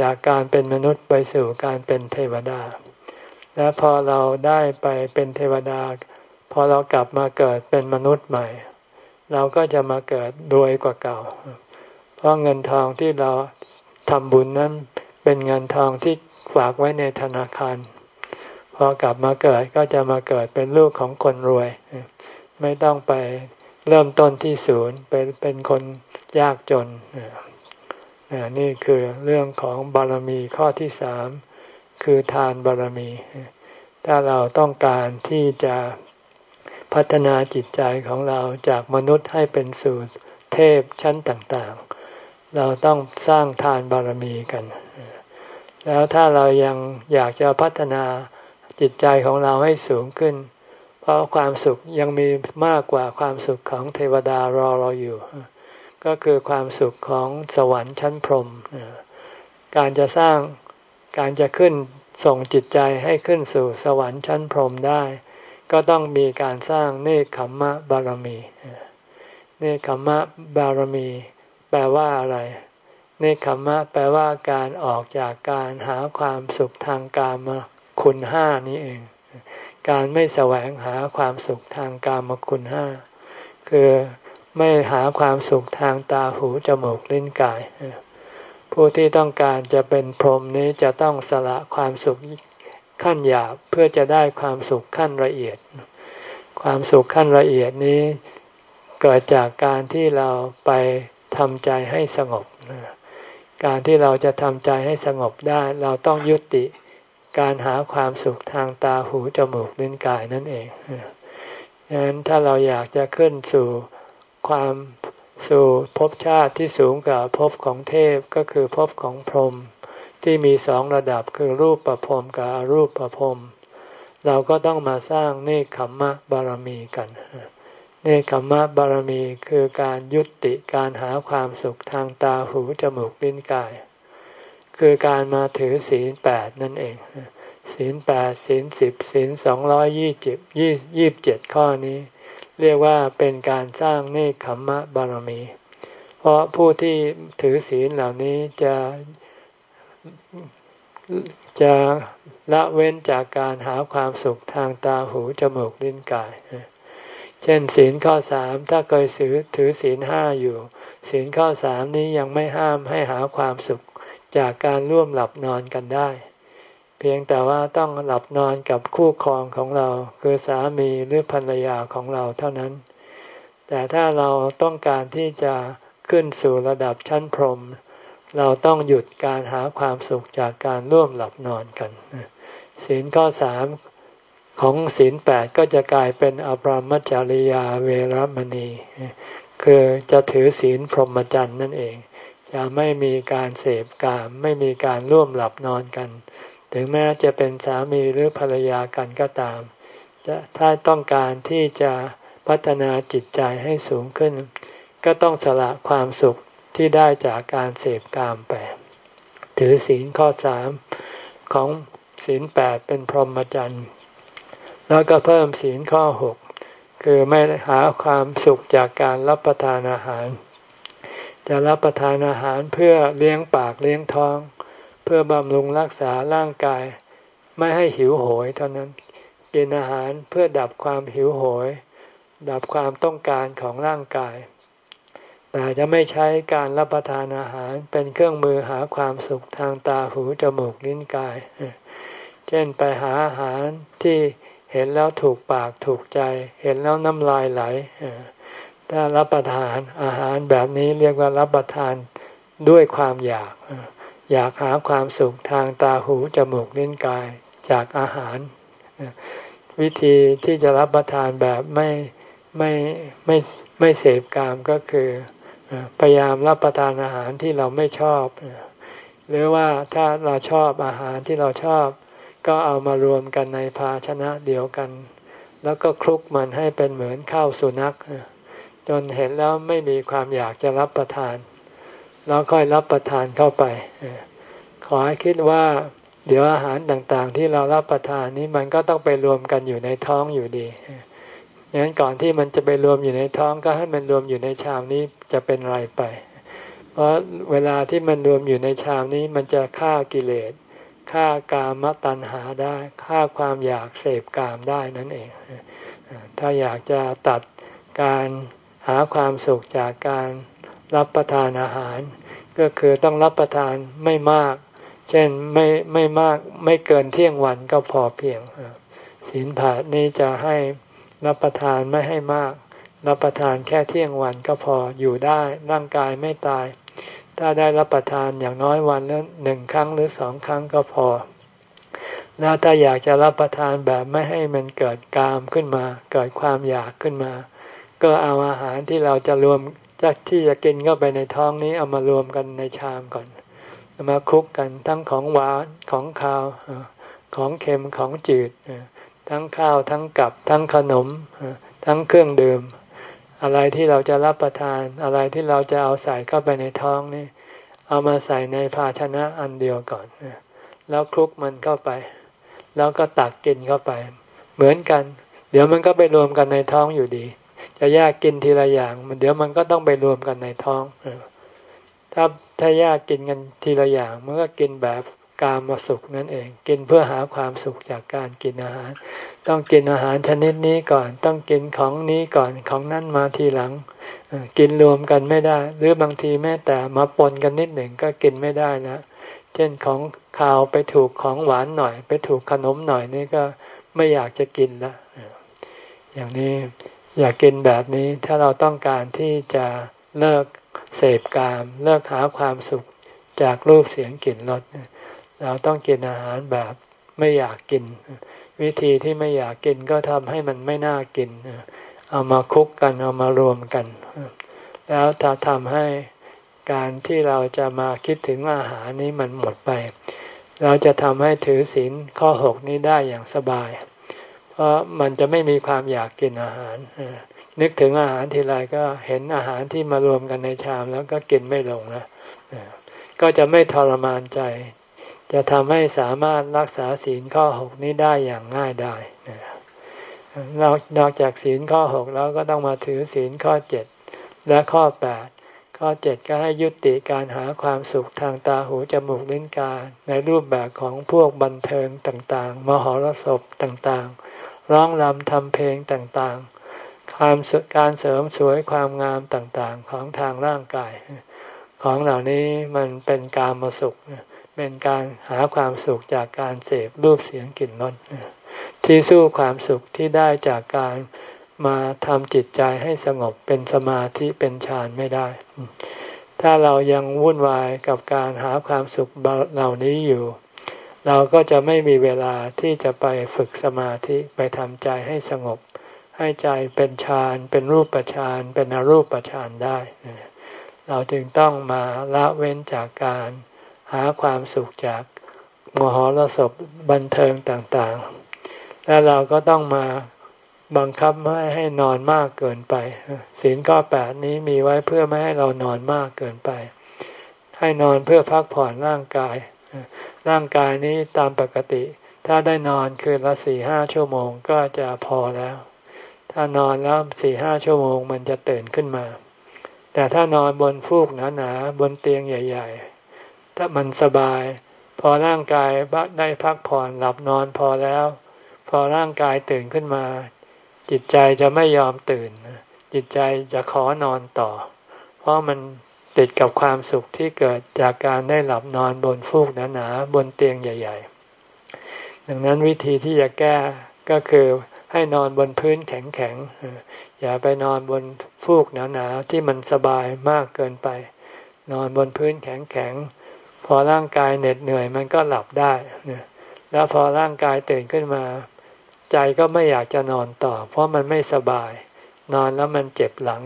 จากการเป็นมนุษย์ไปสู่การเป็นเทวดา และพอเราได้ไปเป็นเทวดา พอเรากลับมาเกิดเป็นมนุษย์ใหม่ เราก็จะมาเกิดรวยกว่าเก่า เพราะเงินทองที่เราทำบุญนั้นเป็นเงินทองที่ฝากไว้ในธนาคาร พอกลับมาเกิดก็จะมาเกิดเป็นลูกของคนรวย ไม่ต้องไปเริ่มต้นที่ศูนย์เป็นเป็นคนยากจนนี่คือเรื่องของบารมีข้อที่สามคือทานบารมี ถ้าเราต้องการที่จะพัฒนาจิตใจของเราจากมนุษย์ให้เป็นสู่เทพชั้นต่างๆ เราต้องสร้างทานบารมีกัน แล้วถ้าเรายังอยากจะพัฒนา จิตใจของเราให้สูงขึ้น เพราะความสุขยังมีมากกว่าความสุขของเทวดารอเราอยู่ ก็คือความสุขของสวรรค์ชั้นพรหมการจะสร้างการจะขึ้นส่งจิตใจให้ขึ้นสู่สวรรค์ชั้นพรหมได้ ก็ต้องมีการสร้างเนคขมมะบารมี เนคขมมะบารมี แปลว่าอะไร เนคขมมะแปลว่าการออกจากการหาความสุขทางกาม คุณห้านี้เอง การไม่แสวงหาความสุขทางกามคุณห้าคือไม่หาความสุขทางตาหูจมูกลิ้นกาย ผู้ที่ต้องการจะเป็นพรหมนี้จะต้องสละความสุขขั้นหยาบเพื่อจะได้ความสุขขั้นละเอียด ความสุขขั้นละเอียดนี้เกิดจากการที่เราไปทำใจให้สงบ การที่เราจะทำใจให้สงบได้ เราต้องยุติ การหาความสุขทางตาหูจมูกลิ้นกายนั่นเองดังนั้นถ้าเราอยากจะขึ้นสู่ความสู่ภพชาติที่สูงกว่าภพของเทพก็คือภพของพรหมที่มีสองระดับคือรูปประพรมกับอรูปประพรมเราก็ต้องมาสร้างเนคขมมะบารมีกัน เนคขมมะบารมีคือการยุติการหาความสุขทางตาหูจมูกลิ้นกาย คือการมาถือศีลแปดนั่นเอง ศีลแปดศีลสิบศีลสองร้อยยี่สิบยี่ยี่บเจ็ดข้อนี้ เรียกว่าเป็นการสร้างเนคขมมะบารมี เพราะผู้ที่ถือศีลเหล่านี้จะจะละเว้นจากการหาความสุขทางตาหูจมูกลิ้นกาย เช่น ศีลข้อสามถ้าเคยถือถือศีลห้าอยู่ ศีลข้อสามนี้ยังไม่ห้ามให้หาความสุข จากการร่วมหลับนอนกันได้ เพียงแต่ว่าต้องหลับนอนกับคู่ครองของเรา คือสามีหรือภรรยาของเราเท่านั้น แต่ถ้าเราต้องการที่จะขึ้นสู่ระดับชั้นพรหมเราต้องหยุดการหาความสุขจากการร่วมหลับนอนกันศีลข้อสามของศีลแปดก็จะกลายเป็นอภรมจริยาเวรมณี คือจะถือศีลพรหมจรรย์นั่นเอง จะไม่มีการเสพกามไม่มีการร่วมหลับนอนกัน ถึงแม้จะเป็นสามีหรือภรรยากันก็ตามจะถ้าต้องการที่จะพัฒนาจิตใจให้สูงขึ้น ก็ต้องสละความสุขที่ได้จากการเสพกามไป ถือศีลข้อสามของศีลแปดเป็นพรหมจรรย์แล้วก็เพิ่มศีลข้อหกคือไม่หาความสุขจากการรับประทานอาหาร จะรับประทานอาหารเพื่อเลี้ยงปากเลี้ยงท้อง เพื่อบำรุงรักษาร่างกาย ไม่ให้หิวโหยเท่านั้นกินอาหารเพื่อดับความหิวโหย ดับความต้องการของร่างกาย แต่จะไม่ใช้การรับประทานอาหารเป็นเครื่องมือหาความสุขทางตาหูจมูกลิ้นกาย เช่นไปหาอาหารที่เห็นแล้วถูกปากถูกใจ เห็นแล้วน้ำลายไหล ถ้ารับประทานอาหารแบบนี้เรียกว่ารับประทานด้วยความอยาก อยากหาความสุขทางตาหูจมูกลิ้นกายจากอาหาร วิธีที่จะรับประทานแบบไม่ไม่ไม่ไม่เสพกามก็คือพยายามรับประทานอาหารที่เราไม่ชอบ หรือว่าถ้าเราชอบอาหารที่เราชอบ ก็เอามารวมกันในภาชนะเดียวกัน แล้วก็คลุกมันให้เป็นเหมือนข้าวสุนัข จนเห็นแล้วไม่มีความอยากจะรับประทาน แล้วค่อยรับประทานเข้าไปขอให้คิดว่า เดี๋ยวอาหารต่างๆ ที่เรารับประทานนี้มันก็ต้องไปรวมกันอยู่ในท้องอยู่ดีดังนั้นก่อนที่มันจะไปรวมอยู่ในท้องก็ให้มันรวมอยู่ในชามนี้จะเป็นไรไป เพราะเวลาที่มันรวมอยู่ในชามนี้มันจะฆ่ากิเลสฆ่ากามตัณหาได้ฆ่าความอยากเสพกามได้นั่นเอง ถ้าอยากจะตัดการ หาความสุขจากการรับประทานอาหาร ก็คือต้องรับประทานไม่มาก เช่นไม่ไม่มากไม่เกินเที่ยงวันก็พอเพียงศีลผาดนี้จะให้รับประทานไม่ให้มาก รับประทานแค่เที่ยงวันก็พออยู่ได้ร่างกายไม่ตาย ถ้าได้รับประทานอย่างน้อยวันละหนึ่งครั้งหรือสองครั้งก็พอแล้วถ้าอยากจะรับประทานแบบไม่ให้มันเกิดกามขึ้นมา เกิดความอยากขึ้นมา ก็เอาอาหารที่เราจะรวมจากที่จะกินเข้าไปในท้องนี้เอามารวมกันในชามก่อนมาคลุกกันทั้งของหวานของคาวของเค็มของจืดทั้งข้าวทั้งกับทั้งขนมทั้งเครื่องดื่ม อะไรที่เราจะรับประทาน อะไรที่เราจะเอาใส่เข้าไปในท้องนี่ เอามาใส่ในภาชนะอันเดียวก่อนแล้วคลุกมันเข้าไป แล้วก็ตักกินเข้าไป เหมือนกัน เดี๋ยวมันก็ไปรวมกันในท้องอยู่ดี จะแยกกินทีละอย่างมันเดี๋ยวมันก็ต้องไปรวมกันในท้องถ้าถ้าแยกกินกันทีละอย่างมันก็กินแบบกามาสุขนั่นเอง กินเพื่อหาความสุขจากการกินอาหาร ต้องกินอาหารชนิดนี้ก่อน ต้องกินของนี้ก่อนของนั้นมาทีหลังกินรวมกันไม่ได้ หรือบางทีแม้แต่มาปนกันนิดหนึ่งก็กินไม่ได้นะเช่นของข่าวไปถูกของหวานหน่อย ไปถูกขนมหน่อยนี่ก็ไม่อยากจะกินละอย่างนี้ อยากกินแบบนี้ถ้าเราต้องการที่จะเลิกเสพกาม เลิกหาความสุขจากรูปเสียงกลิ่นรสเราต้องกินอาหารแบบไม่อยากกิน วิธีที่ไม่อยากกินก็ทำให้มันไม่น่ากิน เอามาคุกกันเอามารวมกัน แล้วจะทำให้การที่เราจะมาคิดถึงอาหารนี้มันหมดไป เราจะทำให้ถือศีลข้อหกนี้ได้อย่างสบาย เพราะมันจะไม่มีความอยากกินอาหาร นึกถึงอาหารทีไรก็เห็นอาหารที่มารวมกันในชามแล้วก็กินไม่ลงนะก็จะไม่ทรมานใจ จะทำให้สามารถรักษาศีลข้อหกนี้ได้อย่างง่ายได้นอกนอกจากศีลข้อหกแล้วก็ต้องมาถือศีลข้อเจ็ดและข้อแปดข้อเจ็ดก็ให้ยุติการหาความสุขทางตาหูจมูกลิ้นกายในรูปแบบของพวกบันเทิงต่างๆ มหรสพต่างๆ ร้องรำทำเพลงต่างๆความการเสริมสวยความงามต่างๆ ของทางร่างกาย ของเหล่านี้มันเป็นการมาสุข เป็นการหาความสุขจากการเสพรูปเสียงกลิ่นรสที่สู้ความสุขที่ได้จากการมาทำจิตใจให้สงบเป็นสมาธิเป็นฌานไม่ได้ ถ้าเรายังวุ่นวายกับการหาความสุขเหล่านี้อยู่ เราก็จะไม่มีเวลาที่จะไปฝึกสมาธิไปทำใจให้สงบ ให้ใจเป็นฌานเป็นรูปฌานเป็นอรูปฌานได้ เราจึงต้องมาละเว้นจากการหาความสุขจากมหรสพบันเทิงต่างๆ แล้วเราก็ต้องมาบังคับไม่ให้นอนมากเกินไปศีลข้อแปดนี้มีไว้เพื่อไม่ให้เรานอนมากเกินไป ให้นอนเพื่อพักผ่อนร่างกาย ร่างกายนี้ตามปกติ ถ้าได้นอนคืนละสี่ห้าชั่วโมงก็จะพอแล้ว ถ้านอนแล้วสี่ห้าชั่วโมงมันจะตื่นขึ้นมา แต่ถ้านอนบนฟูกหนาๆบนเตียงใหญ่ ๆ ถ้ามันสบาย พอร่างกายได้พักผ่อนหลับนอนพอแล้ว พอร่างกายตื่นขึ้นมา จิตใจจะไม่ยอมตื่น จิตใจจะขอนอนต่อ เพราะมัน ติดกับความสุขที่เกิดจากการได้หลับนอนบนฟูกหนาๆบนเตียงใหญ่ ๆ ดังนั้นวิธีที่จะแก้ก็คือให้นอนบนพื้นแข็งๆ อย่าไปนอนบนฟูกหนาๆที่มันสบายมากเกินไป นอนบนพื้นแข็งๆ พอร่างกายเหน็ดเหนื่อยมันก็หลับได้ แล้วพอร่างกายตื่นขึ้นมา ใจก็ไม่อยากจะนอนต่อ เพราะมันไม่สบาย นอนแล้วมันเจ็บหลัง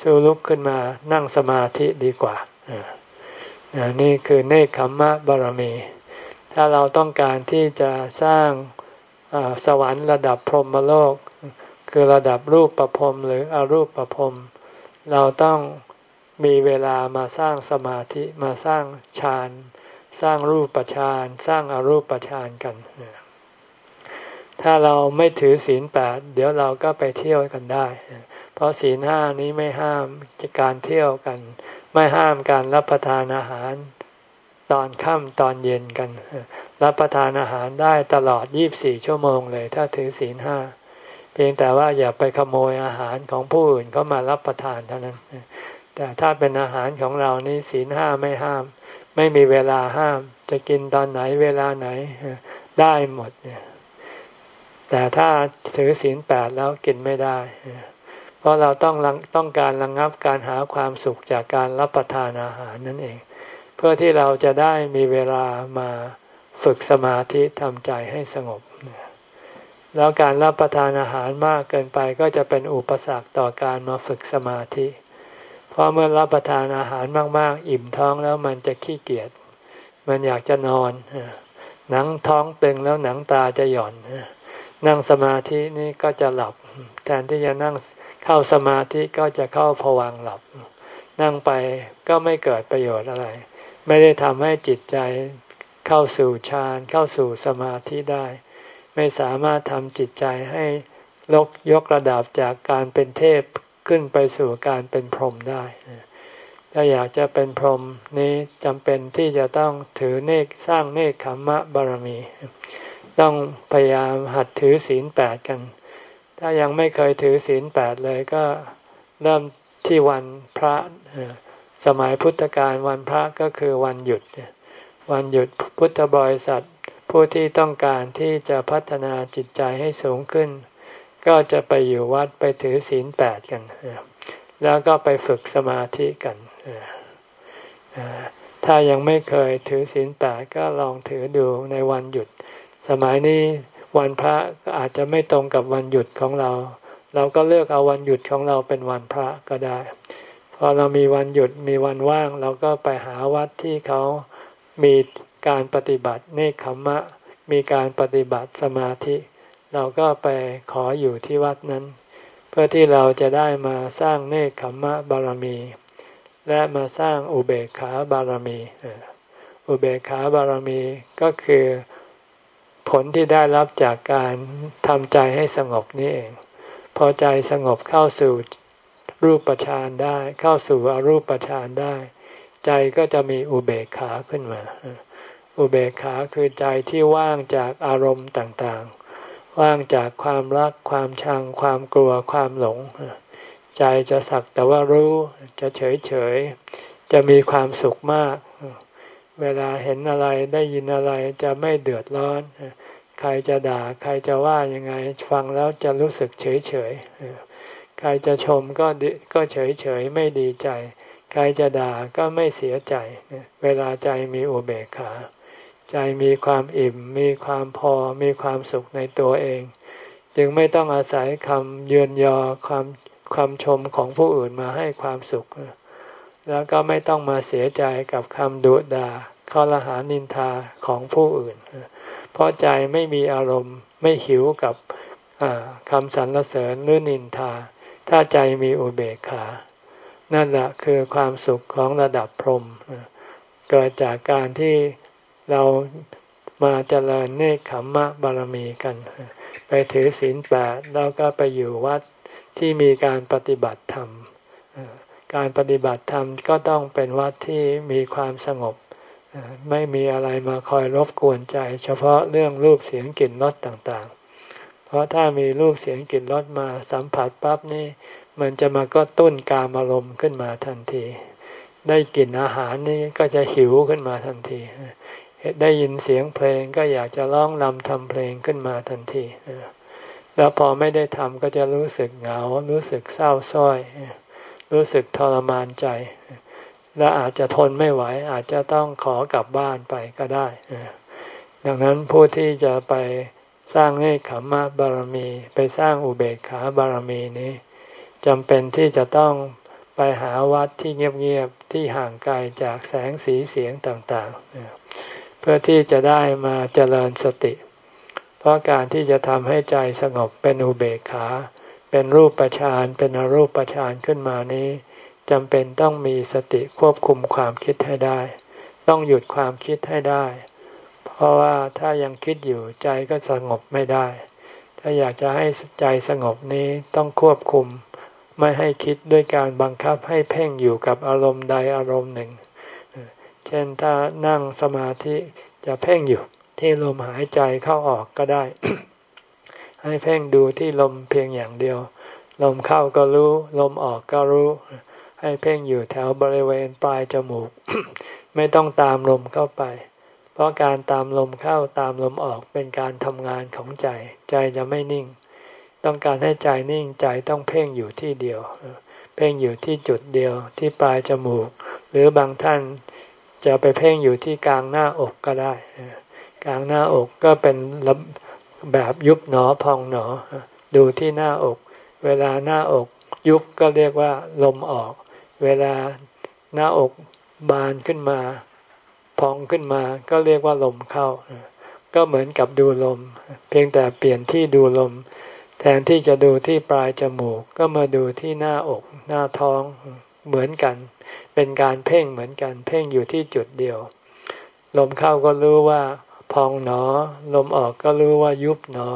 สู้ลุกขึ้นมานั่งสมาธิดีกว่านี่คือเนคขมมะบารมี ถ้าเราต้องการที่จะสร้างสวรรค์ระดับพรหมโลก คือระดับรูปประพรมหรืออรูปประพรมเราต้องมีเวลามาสร้างสมาธิมาสร้างฌานสร้างรูปฌานสร้างอรูปฌานกัน ถ้าเราไม่ถือศีลแปดเดี๋ยวเราก็ไปเที่ยวกันได้ เพราะศีลห้านี้ไม่ห้ามการเที่ยวกัน ไม่ห้ามการรับประทานอาหารตอนค่ำตอนเย็นกัน รับประทานอาหารได้ตลอดยี่บสี่ชั่วโมงเลย ถ้าถือศีลห้าเพียงแต่ว่าอย่าไปขโมยอาหารของผู้อื่นเขามารับประทานเท่านั้น แต่ถ้าเป็นอาหารของเรานี่ศีลห้าไม่ห้าม ไม่มีเวลาห้าม จะกินตอนไหนเวลาไหนได้หมดเนี่ยแต่ถ้าถือศีลแปดแล้วกินไม่ได้ เพราะเราต้องต้องการระงงับการหาความสุขจากการรับประทานอาหารนั่นเอง เพื่อที่เราจะได้มีเวลามาฝึกสมาธิทำใจให้สงบ แล้วการรับประทานอาหารมากเกินไปก็จะเป็นอุปสรรคต่อการมาฝึกสมาธิ เพราะเมื่อรับประทานอาหารมาก ๆ อิ่มท้องแล้วมันจะขี้เกียจ มันอยากจะนอน หนังท้องตึงแล้วหนังตาจะหย่อน นั่งสมาธินี่ก็จะหลับ แทนที่จะนั่ง เข้าสมาธิก็จะเข้าผวังหลับ นั่งไปก็ไม่เกิดประโยชน์อะไร ไม่ได้ทำให้จิตใจเข้าสู่ฌานเข้าสู่สมาธิได้ ไม่สามารถทำจิตใจให้ลกยกระดับจากการเป็นเทพขึ้นไปสู่การเป็นพรหมได้ ถ้าอยากจะเป็นพรหมนี้จำเป็นที่จะต้องถือเนกสร้างเนกขมมะบารมี ต้องพยายามหัดถือศีลแปดกัน ถ้ายังไม่เคยถือศีลแปดเลยก็เริ่มที่วันพระสมัยพุทธกาลวันพระก็คือวันหยุด วันหยุดพุทธบริษัทผู้ที่ต้องการที่จะพัฒนาจิตใจให้สูงขึ้น ก็จะไปอยู่วัดไปถือศีลแปดกัน แล้วก็ไปฝึกสมาธิกัน ถ้ายังไม่เคยถือศีลแปดก็ลองถือดูในวันหยุด สมัยนี้ วันพระก็อาจจะไม่ตรงกับวันหยุดของเรา เราก็เลือกเอาวันหยุดของเราเป็นวันพระก็ได้ พอเรามีวันหยุดมีวันว่าง เราก็ไปหาวัดที่เขามีการปฏิบัติเนคขมะ มีการปฏิบัติสมาธิ เราก็ไปขออยู่ที่วัดนั้น เพื่อที่เราจะได้มาสร้างเนคขมะบารมี และมาสร้างอุเบกขาบารมี อุเบกขาบารมีก็คือ ผลที่ได้รับจากการทำใจให้สงบนี่เอง พอใจสงบเข้าสู่รูปฌานได้ เข้าสู่อรูปฌานได้ ใจก็จะมีอุเบกขาขึ้นมา อุเบกขาคือใจที่ว่างจากอารมณ์ต่างๆ ว่างจากความรัก ความชัง ความกลัว ความหลง ใจจะสักแต่ว่ารู้ จะเฉยเฉย จะมีความสุขมาก เวลาเห็นอะไรได้ยินอะไรจะไม่เดือดร้อน ใครจะด่าใครจะว่ายังไงฟังแล้วจะรู้สึกเฉยเฉยใครจะชมก็ก็เฉยเฉยไม่ดีใจ ใครจะด่าก็ไม่เสียใจ เวลาใจมีอุเบกขา ใจมีความอิ่ม มีความพอ มีความสุขในตัวเอง จึงไม่ต้องอาศัยคำเยือนยอความความชมของผู้อื่นมาให้ความสุข แล้วก็ไม่ต้องมาเสียใจกับคำดุด่าข้อละหานินทาของผู้อื่น เพราะใจไม่มีอารมณ์ไม่หิวกับคำสรรเสริญหรือนินทา ถ้าใจมีอุเบกขา นั่นแหละคือความสุขของระดับพรหมเกิดจากการที่เรามาเจริญเนคขมมะบารมีกัน ไปถือศีลแปดแล้วก็ไปอยู่วัดที่มีการปฏิบัติธรรม การปฏิบัติธรรมก็ต้องเป็นวัดที่มีความสงบ ไม่มีอะไรมาคอยรบกวนใจ เฉพาะเรื่องรูปเสียงกลิ่นรสต่างๆ เพราะถ้ามีรูปเสียงกลิ่นรสมาสัมผัสปั๊บนี่มันจะมาก็ตุ้นกามอารมณ์ขึ้นมาทันที ได้กลิ่นอาหารนี่ก็จะหิวขึ้นมาทันที ได้ยินเสียงเพลงก็อยากจะร้องนำทำเพลงขึ้นมาทันทีแล้วพอไม่ได้ทำก็จะรู้สึกเหงา รู้สึกเศร้าส้อย รู้สึกทรมานใจ และอาจจะทนไม่ไหว อาจจะต้องขอกลับบ้านไปก็ได้ ดังนั้นผู้ที่จะไปสร้างเนคขมมะบารมี ไปสร้างอุเบกขาบารมีนี้จำเป็นที่จะต้องไปหาวัดที่เงียบๆที่ห่างไกลจากแสงสีเสียงต่างๆ เพื่อที่จะได้มาเจริญสติ เพราะการที่จะทำให้ใจสงบเป็นอุเบกขา เป็นรูปประชานเป็นอรูปประชานขึ้นมานี้จำเป็นต้องมีสติควบคุมความคิดให้ได้ ต้องหยุดความคิดให้ได้ เพราะว่าถ้ายังคิดอยู่ใจก็สงบไม่ได้ ถ้าอยากจะให้ใจสงบนี้ต้องควบคุม ไม่ให้คิดด้วยการบังคับให้เพ่งอยู่กับอารมณ์ใดอารมณ์หนึ่ง เช่นถ้านั่งสมาธิจะเพ่งอยู่ที่ลมหายใจเข้าออกก็ได้ ให้เพ่งดูที่ลมเพียงอย่างเดียว ลมเข้าก็รู้ ลมออกก็รู้ ให้เพ่งอยู่แถวบริเวณปลายจมูก ไม่ต้องตามลมเข้าไป เพราะการตามลมเข้าตามลมออกเป็นการทำงานของใจ ใจจะไม่นิ่ง ต้องการให้ใจนิ่งใจต้องเพ่งอยู่ที่เดียว เพ่งอยู่ที่จุดเดียวที่ปลายจมูก หรือบางท่านจะไปเพ่งอยู่ที่กลางหน้าอกก็ได้ กลางหน้าอกก็เป็น แบบยุบหนอพองหนอ ดูที่หน้าอก เวลาหน้าอกยุบก็เรียกว่าลมออก เวลาหน้าอกบานขึ้นมา พองขึ้นมา ก็เรียกว่าลมเข้า ก็เหมือนกับดูลม เพียงแต่เปลี่ยนที่ดูลม แทนที่จะดูที่ปลายจมูก ก็มาดูที่หน้าอก หน้าท้องเหมือนกัน เป็นการเพ่งเหมือนกัน เพ่งอยู่ที่จุดเดียว ลมเข้าก็รู้ว่า พองหนอ ลมออกก็รู้ว่ายุบหนอ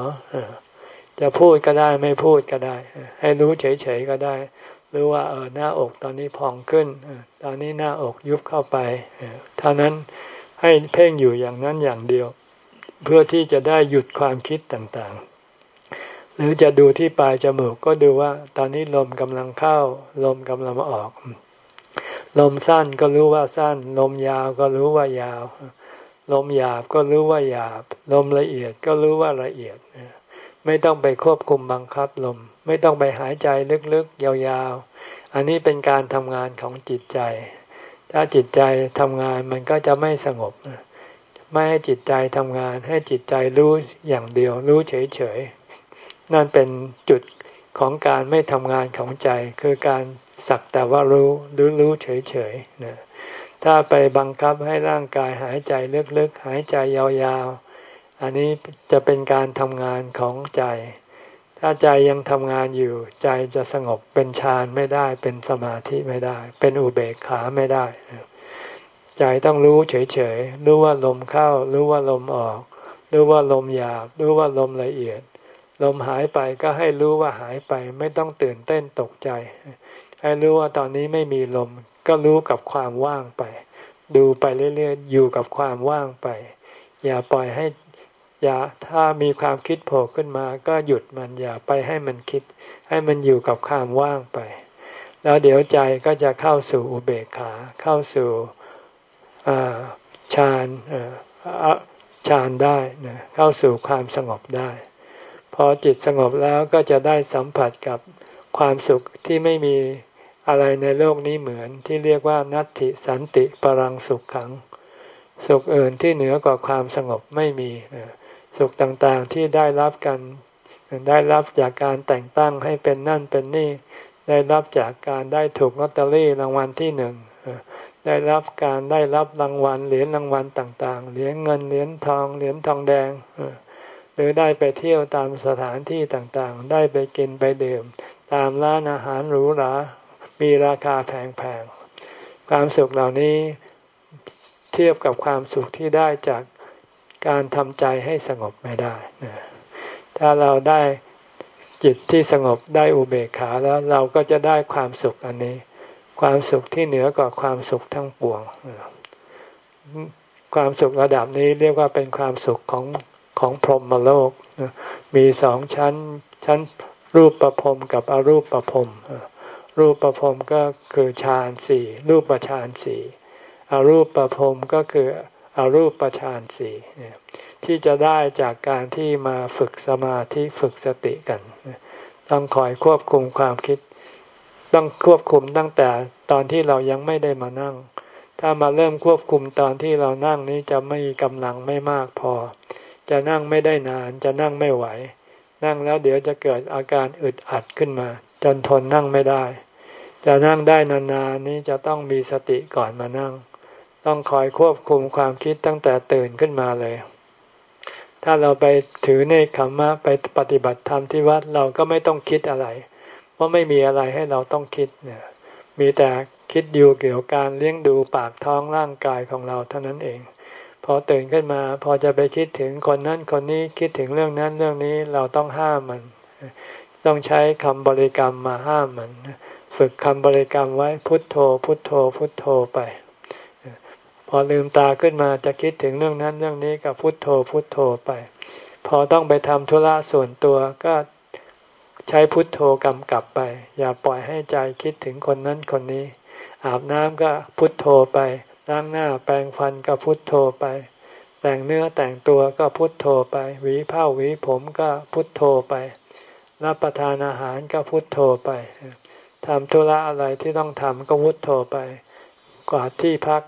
จะพูดก็ได้ไม่พูดก็ได้ ให้รู้เฉยๆก็ได้ รู้ว่าเออหน้าอกตอนนี้พองขึ้นตอนนี้หน้าอกยุบเข้าไปเท่านั้นให้เพ่งอยู่อย่างนั้นอย่างเดียว เพื่อที่จะได้หยุดความคิดต่างๆ หรือจะดูที่ปลายจมูกก็ดูว่า ตอนนี้ลมกำลังเข้า ลมกำลังออก ลมสั้นก็รู้ว่าสั้น ลมยาวก็รู้ว่ายาว ลมหยาบก็รู้ว่าหยาบ ลมละเอียดก็รู้ว่าละเอียด ไม่ต้องไปควบคุมบังคับลม ไม่ต้องไปหายใจลึกๆ ยาวๆ อันนี้เป็นการทำงานของจิตใจ ถ้าจิตใจทำงานมันก็จะไม่สงบ ไม่ให้จิตใจทำงาน ให้จิตใจรู้อย่างเดียว รู้เฉยๆ นั่นเป็นจุดของการไม่ทำงานของใจ คือการสักแต่ว่ารู้รู้รู้เฉยๆนะ ถ้าไปบังคับให้ร่างกายหายใจลึกๆ หายใจยาวๆ อันนี้จะเป็นการทำงานของใจ ถ้าใจยังทำงานอยู่ ใจจะสงบเป็นฌานไม่ได้ เป็นสมาธิไม่ได้ เป็นอุเบกขาไม่ได้ ใจต้องรู้เฉยๆ รู้ว่าลมเข้า รู้ว่าลมออก รู้ว่าลมหยาบ รู้ว่าลมละเอียด ลมหายไปก็ให้รู้ว่าหายไป ไม่ต้องตื่นเต้นตกใจ ให้รู้ว่าตอนนี้ไม่มีลม ก็รู้กับความว่างไป ดูไปเรื่อยๆอยู่กับความว่างไป อย่าปล่อยให้อย่าถ้ามีความคิดโผล่ขึ้นมา ก็หยุดมันอย่าไปให้มันคิด ให้มันอยู่กับความว่างไป แล้วเดี๋ยวใจก็จะเข้าสู่อุเบกขา เข้าสู่ฌานฌานได้นะเข้าสู่ความสงบได้ พอจิตสงบแล้วก็จะได้สัมผัสกับความสุขที่ไม่มี อะไรในโลกนี้เหมือนที่เรียกว่านัตติสันติปรังสุขขัง สุขอื่นที่เหนือกว่าความสงบไม่มีสุขต่างๆที่ได้รับกัน ได้รับจากการแต่งตั้งให้เป็นนั่นเป็นนี่ ได้รับจากการได้ถูกลอตเตอรี่รางวัลที่หนึ่งได้รับการได้รับรางวัลเหรียญรางวัลต่างๆ เหรียญเงินเหรียญทองเหรียญทองแดงหรือได้ไปเที่ยวตามสถานที่ต่างๆ ได้ไปกินไปดื่ม ตามร้านอาหารหรูหรา มีราคาแพงๆ ความสุขเหล่านี้เทียบกับความสุขที่ได้จากการทำใจให้สงบไม่ได้ ถ้าเราได้จิตที่สงบได้อุเบกขาแล้วเราก็จะได้ความสุขอันนี้ ความสุขที่เหนือกว่าความสุขทั้งปวง ความสุขระดับนี้เรียกว่าเป็นความสุขของของพรหมโลก มีสองชั้นชั้นรูปประพรมกับอรูปประพรม รูปประพรมก็คือฌานสี่รูปประฌานสี่อรูปประพรมก็คืออรูปประฌานสี่ที่จะได้จากการที่มาฝึกสมาธิฝึกสติกัน ต้องคอยควบคุมความคิด ต้องควบคุมตั้งแต่ตอนที่เรายังไม่ได้มานั่ง ถ้ามาเริ่มควบคุมตอนที่เรานั่งนี้จะไม่มีกำลังไม่มากพอ จะนั่งไม่ได้นานจะนั่งไม่ไหว นั่งแล้วเดี๋ยวจะเกิดอาการอึดอัดขึ้นมา จนทนนั่งไม่ได้ จะนั่งได้นานๆนี้จะต้องมีสติก่อนมานั่ง ต้องคอยควบคุมความคิดตั้งแต่ตื่นขึ้นมาเลย ถ้าเราไปถือในคำมาไปปฏิบัติธรรมที่วัดเราก็ไม่ต้องคิดอะไร เพราะไม่มีอะไรให้เราต้องคิดเนี่ยมีแต่คิดอยู่เกี่ยวกับการเลี้ยงดูปากท้องร่างกายของเราเท่านั้นเอง พอตื่นขึ้นมา พอจะไปคิดถึงคนนั้นคนนี้คิดถึงเรื่องนั้นเรื่องนี้เราต้องห้ามมัน ต้องใช้คำบริกรรมมาห้ามมัน ฝึกคำบริกรรมไว้พุทโธ พุทโธ พุทโธไป พอลืมตาขึ้นมาจะคิดถึงเรื่องนั้นเรื่องนี้ก็พุทโธ พุทโธไป พอต้องไปทำธุระส่วนตัวก็ใช้พุทโธกำกับไป อย่าปล่อยให้ใจคิดถึงคนนั้นคนนี้ อาบน้ำก็พุทโธไปล้างหน้าแปรงฟันก็พุทโธไป แต่งเนื้อแต่งตัวก็พุทโธไป หวีผ้าหวีผมก็พุทโธไป รับประทานอาหารก็พุทโธไปทำธุระอะไรที่ต้องทำก็พุทโธไป กวาดที่พัก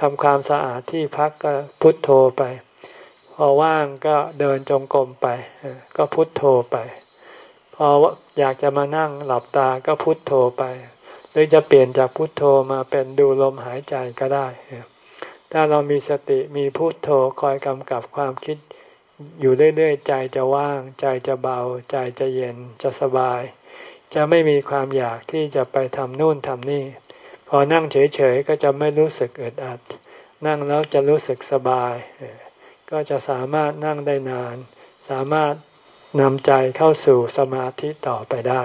ทำความสะอาดที่พักก็พุทโธไป พอว่างก็เดินจงกรมไป ก็พุทโธไป พออยากจะมานั่งหลับตาก็พุโทโธไป หรือจะเปลี่ยนจากพุโทโธมาเป็นดูลมหายใจก็ได้ ถ้าเรามีสติมีพุโทโธคอยกำกับความคิด อยู่เรื่อยๆใจจะว่าง ใจจะเบา ใจจะเย็นจะสบาย จะไม่มีความอยากที่จะไปทำนู่นทำนี่ พอนั่งเฉยๆก็จะไม่รู้สึกอึดอัด นั่งแล้วจะรู้สึกสบาย ก็จะสามารถนั่งได้นาน สามารถนำใจเข้าสู่สมาธิต่อไปได้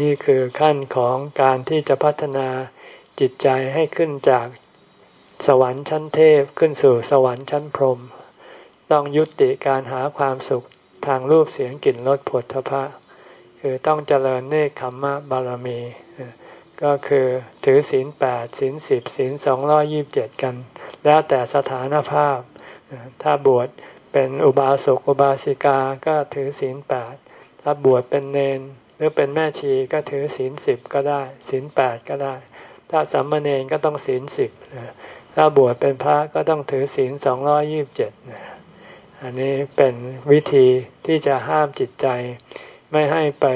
นี่คือขั้นของการที่จะพัฒนาจิตใจให้ขึ้นจากสวรรค์ชั้นเทพขึ้นสู่สวรรค์ชั้นพรหม ต้องยุติการหาความสุขทางรูปเสียงกลิ่นรสผลทพะ คือต้องเจริญเนคขมมะบารมี ก็คือถือศีลแปดศีลสิบศีลสองร้อยิบเจ็ดกัน แล้วแต่สถานภาพ ถ้าบวชเป็นอุบาสกอุบาสิกาก็ถือศีลแปดถ้าบวชเป็นเนนหรือเป็นแม่ชีก็ถือศีลสิบก็ได้ศีลแปดก็ได้ ถ้าสัมมาเนนก็ต้องศีลสิบถ้าบวชเป็นพระก็ต้องถือศีลสองร้อยี่บเจ็ด อันนี้เป็นวิธีที่จะห้ามจิตใจ ไม่ให้ไป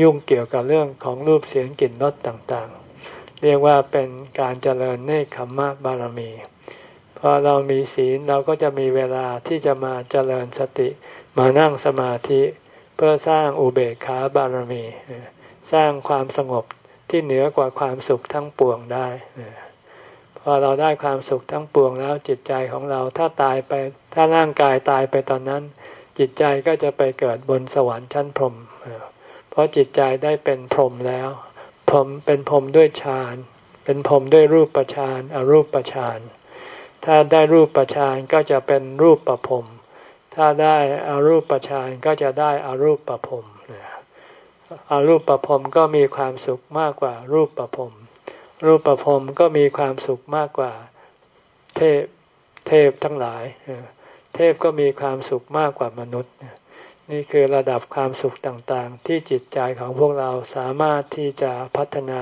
ยุ่งเกี่ยวกับเรื่องของรูปเสียงกลิ่นรสต่างๆ เรียกว่าเป็นการเจริญเนคขมมะบารมี พอเรามีศีลเราก็จะมีเวลาที่จะมาเจริญสติ มานั่งสมาธิ เพื่อสร้างอุเบกขาบารมี สร้างความสงบที่เหนือกว่าความสุขทั้งปวงได้ พอเราได้ความสุขทั้งปวงแล้วจิตใจของเราถ้าตายไปถ้าร่างกายตายไปตอนนั้น จิตใจก็จะไปเกิดบนสวรรค์ชั้นพรหมเพราะจิตใจได้เป็นพรหมแล้วพรหมเป็นพรหมด้วยฌานเป็นพรหมด้วยรูปประฌานอรูปประฌานถ้าได้รูปประชานก็จะเป็นรูปประพรมถ้าได้อารูปประชานก็จะได้อารูปประพรมอารูปประพรมก็มีความสุขมากกว่ารูปประพรม รูปประพรมก็มีความสุขมากกว่าเทพเทพทั้งหลาย เทพก็มีความสุขมากกว่ามนุษย์ นี่คือระดับความสุขต่างๆ ที่จิตใจของพวกเราสามารถที่จะพัฒนา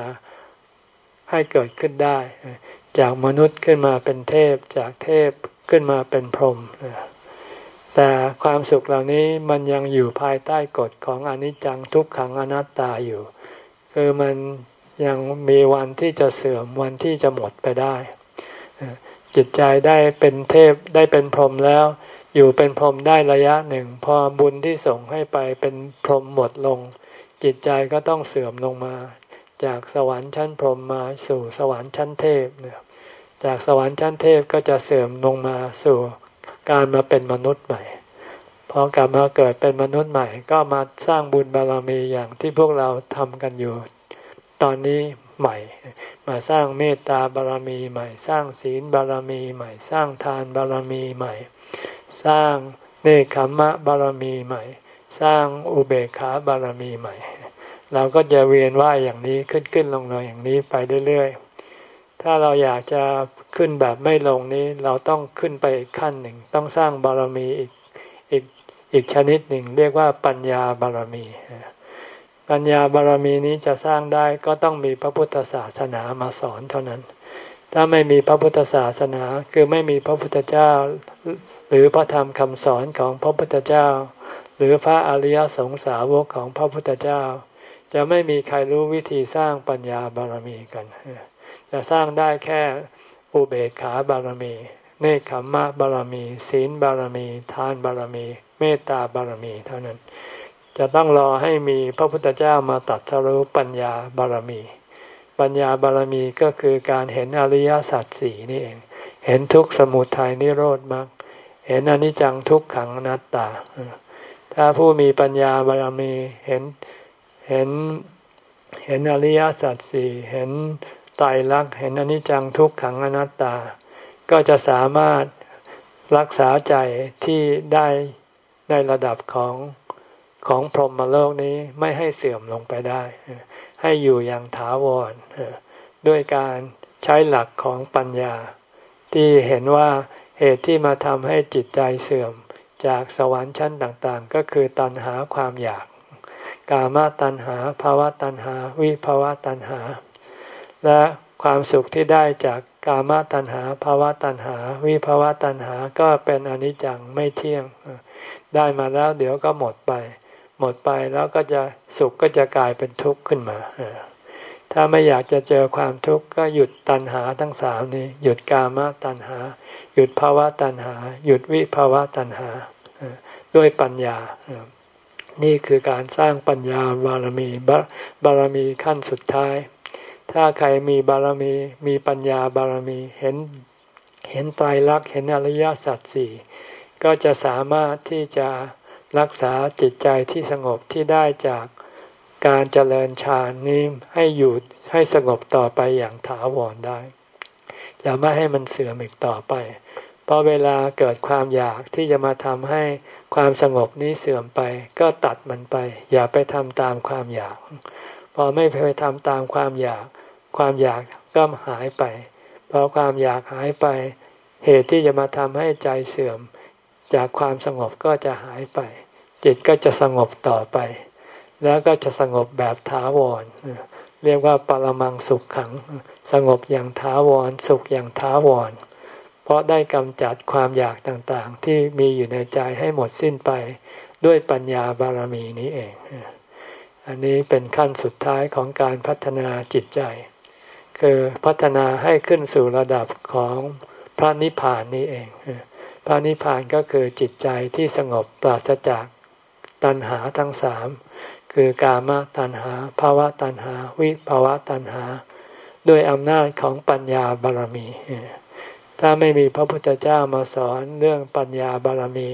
ให้เกิดขึ้นได้ จากมนุษย์ขึ้นมาเป็นเทพ จากเทพขึ้นมาเป็นพรหมแต่ความสุขเหล่านี้มันยังอยู่ภายใต้กฎของอนิจจังทุกขังอนัตตาอยู่ คือมัน ยังมีวันที่จะเสื่อมวันที่จะหมดไปได้ จิตใจได้เป็นเทพได้เป็นพรหมแล้ว อยู่เป็นพรหมได้ระยะหนึ่ง พอบุญที่ส่งให้ไปเป็นพรหมหมดลง จิตใจก็ต้องเสื่อมลงมา จากสวรรค์ชั้นพรหมมาสู่สวรรค์ชั้นเทพเนี่ยจากสวรรค์ชั้นเทพก็จะเสื่อมลงมาสู่การมาเป็นมนุษย์ใหม่พอกลับมาเกิดเป็นมนุษย์ใหม่ ก็มาสร้างบุญบารมีอย่างที่พวกเราทำกันอยู่ ตอนนี้ใหม่ มาสร้างเมตตาบารมีใหม่ สร้างศีลบารมีใหม่ สร้างทานบารมีใหม่ สร้างเนคขมะบารมีใหม่ สร้างอุเบกขาบารมีใหม่ เราก็จะเวียนว่ายอย่างนี้ขึ้นขึ้นลงลงอย่างนี้ไปเรื่อยๆ ถ้าเราอยากจะขึ้นแบบไม่ลงนี้เราต้องขึ้นไปอีกขั้นหนึ่ง ต้องสร้างบารมีอีกอีกอีกชนิดหนึ่ง เรียกว่าปัญญาบารมี ปัญญาบารมีนี้จะสร้างได้ก็ต้องมีพระพุทธศาสนามาสอนเท่านั้น ถ้าไม่มีพระพุทธศาสนาคือไม่มีพระพุทธเจ้า หรือพระธรรมคำสอนของพระพุทธเจ้า หรือพระอริยสงสาวกของพระพุทธเจ้า จะไม่มีใครรู้วิธีสร้างปัญญาบารมีกัน จะสร้างได้แค่อุเบกขาบารมี เนคขมมะบารมี ศีลบารมี ทานบารมี เมตตาบารมีเท่านั้น จะต้องรอให้มีพระพุทธเจ้ามาตัดสรุปัญญาบารมี ปัญญาบารมีก็คือการเห็นอริยสัจสี่นี่เอง เห็นทุกสมุทัยนิโรธมรรคเห็นอนิจจังทุกขังอนัตตา ถ้าผู้มีปัญญาบารมีเห็นเห็นเห็นอริยสัจสี่เห็นไตรลักษณ์เห็นอนิจจังทุกขังอนัตตา ก็จะสามารถรักษาใจที่ได้ในระดับของ ของพรหมโลกนี้ไม่ให้เสื่อมลงไปได้ ให้อยู่อย่างถาวรด้วยการใช้หลักของปัญญา ที่เห็นว่าเหตุที่มาทำให้จิตใจเสื่อมจากสวรรค์ชั้นต่างๆ ก็คือตัณหาความอยาก กามาตัณหาภาวะตัณหา วิภาวะตัณหา และความสุขที่ได้จากกามาตัณหาภาวะตัณหา วิภาวะตัณหาก็เป็นอนิจจังไม่เที่ยง ได้มาแล้วเดี๋ยวก็หมดไป หมดไปแล้วก็จะสุขก็จะกลายเป็นทุกข์ขึ้นมาถ้าไม่อยากจะเจอความทุกข์ก็หยุดตัณหาทั้งสามนี้ หยุดกามตัณหา หยุดภาวะตัณหา หยุดวิภาวะตัณหาด้วยปัญญา นี่คือการสร้างปัญญาบารมีบารมีขั้นสุดท้าย ถ้าใครมีบารมีมีปัญญาบารมีเห็นเห็นไตรลักษณ์เห็นอริยสัจสี่ก็จะสามารถที่จะ รักษาจิตใจที่สงบที่ได้จากการเจริญฌานนี้ให้อยู่ให้สงบต่อไปอย่างถาวรได้อย่าไม่ให้มันเสื่อมอีกต่อไป เพราะเวลาเกิดความอยากที่จะมาทำให้ความสงบนี้เสื่อมไป ก็ตัดมันไป อย่าไปทำตามความอยาก พอไม่ไปทำตามความอยาก ความอยากก็หายไปพอความอยากหายไป เหตุที่จะมาทำให้ใจเสื่อม จากความสงบก็จะหายไป จิตก็จะสงบต่อไป แล้วก็จะสงบแบบถาวร เรียกว่าปรมังสุขขัง สงบอย่างถาวร สุขอย่างถาวร เพราะได้กำจัดความอยากต่างๆ ที่มีอยู่ในใจให้หมดสิ้นไปด้วยปัญญาบารมีนี้เอง อันนี้เป็นขั้นสุดท้ายของการพัฒนาจิตใจ คือพัฒนาให้ขึ้นสู่ระดับของพระนิพพานนี้เอง พระนิพพานก็คือจิตใจที่สงบปราศจากตัณหาทั้งสามคือกามตัณหาภาวะตัณหา วิภาวะตัณหา ด้วยอำนาจของปัญญาบารมี ถ้าไม่มีพระพุทธเจ้ามาสอนเรื่องปัญญาบารมี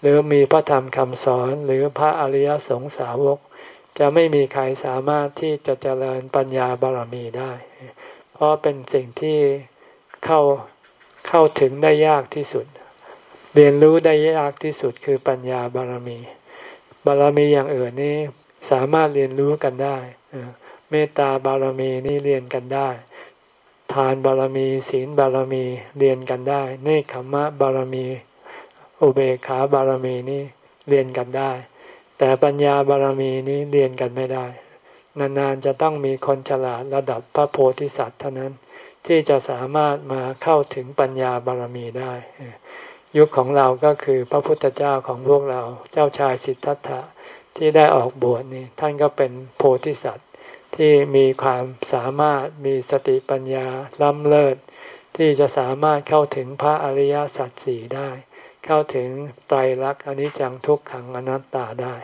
หรือมีพระธรรมคำสอนหรือพระอริยสงสาวก จะไม่มีใครสามารถที่จะเจริญปัญญาบารมีได้ เพราะเป็นสิ่งที่เข้าเข้าถึงได้ยากที่สุด เรียนรู้ได้ยากที่สุดคือปัญญาบารมี บารมีอย่างอื่นนี้สามารถเรียนรู้กันได้เมตตาบารมีนี่เรียนกันได้ ทานบารมี ศีลบารมีเรียนกันได้เนคขมะบารมี อุเบกขาบารมีนี่เรียนกันได้ แต่ปัญญาบารมีนี้เรียนกันไม่ได้ นานๆจะต้องมีคนฉลาดระดับพระโพธิสัตว์เท่านั้นที่จะสามารถมาเข้าถึงปัญญาบารมีได้ ยุคของเราก็คือพระพุทธเจ้าของพวกเราเจ้าชายสิทธัตถะที่ได้ออกบวชนี่ท่านก็เป็นโพธิสัตว์ที่มีความสามารถมีสติปัญญาล้ำเลิศ ที่จะสามารถเข้าถึงพระอริยสัจสี่ได้ เข้าถึงไตรลักษณ์อนิจจังทุกขังอนัตตาได้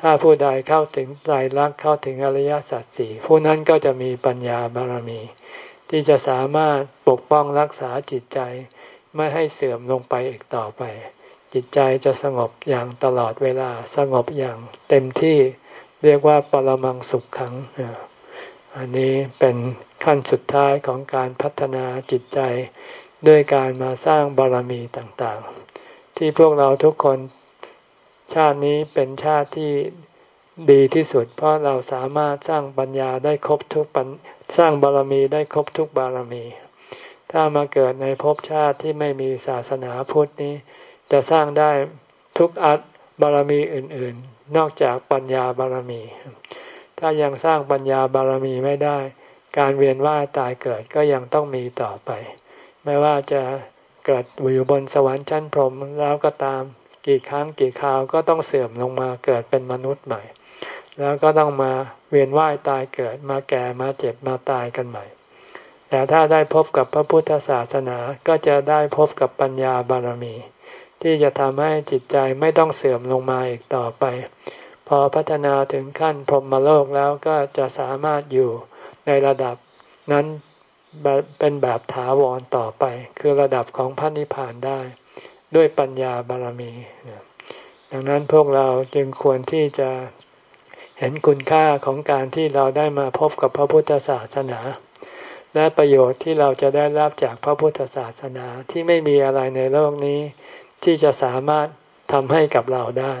ถ้าผู้ใดเข้าถึงไตรลักษณ์เข้าถึงอริยสัจสี่ผู้นั้นก็จะมีปัญญาบารมี ที่จะสามารถปกป้องรักษาจิตใจ ไม่ให้เสื่อมลงไปอีกต่อไป จิตใจจะสงบอย่างตลอดเวลาสงบอย่างเต็มที่เรียกว่าปรมังสุขขัง อันนี้เป็นขั้นสุดท้ายของการพัฒนาจิตใจด้วยการมาสร้างบารมีต่างๆ ที่พวกเราทุกคนชาตินี้เป็นชาติที่ดีที่สุด เพราะเราสามารถสร้างปัญญาได้ครบทุกปัญสร้างบารมีได้ครบทุกบารมี ถ้ามาเกิดในภพชาติที่ไม่มีศาสนาพุทธนี้ จะสร้างได้ทุกอัตบารมีอื่นๆ นอกจากปัญญาบารมี ถ้ายังสร้างปัญญาบารมีไม่ได้ การเวียนว่ายตายเกิดก็ยังต้องมีต่อไป ไม่ว่าจะเกิดอยู่บนสวรรค์ชั้นพรหมแล้วก็ตามกี่ครั้งกี่คราวก็ต้องเสื่อมลงมาเกิดเป็นมนุษย์ใหม่ แล้วก็ต้องมาเวียนว่ายตายเกิดมาแก่มาเจ็บมาตายกันใหม่ แต่ถ้าได้พบกับพระพุทธศาสนาก็จะได้พบกับปัญญาบารมี ที่จะทำให้จิตใจไม่ต้องเสื่อมลงมาอีกต่อไป พอพัฒนาถึงขั้นพรหมโลกแล้วก็จะสามารถอยู่ในระดับนั้นเป็นแบบถาวรต่อไป คือระดับของพระนิพพานได้ ด้วยปัญญาบารมี ดังนั้นพวกเราจึงควรที่จะเห็นคุณค่าของการที่เราได้มาพบกับพระพุทธศาสนา และประโยชน์ที่เราจะได้รับจากพระพุทธศาสนาที่ไม่มีอะไรในโลกนี้ ที่จะสามารถทำให้กับเราได้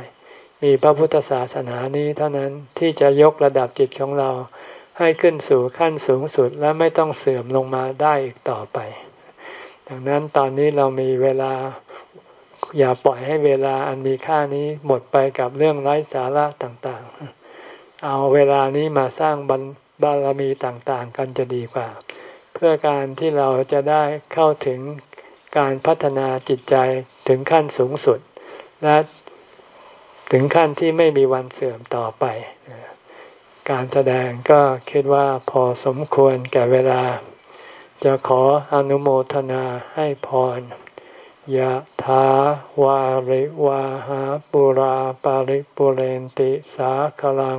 มีพระพุทธศาสนานี้เท่านั้นที่จะยกระดับจิตของเรา ให้ขึ้นสู่ขั้นสูงสุดและไม่ต้องเสื่อมลงมาได้อีกต่อไป ดังนั้นตอนนี้เรามีเวลาอย่าปล่อยให้เวลาอันมีค่านี้หมดไปกับเรื่องไร้สาระต่างๆ เอาเวลานี้มาสร้างบารมีต่างๆ กันจะดีกว่า พื่อการที่เราจะได้เข้าถึงการพัฒนาจิตใจถึงขั้นสูงสุด และถึงขั้นที่ไม่มีวันเสื่อมต่อไป การแสดงก็คิดว่าพอสมควรแก่เวลา จะขออนุโมทนาให้พรยะถาวาริวาหาปุราปาริปุเรนติสาคลัง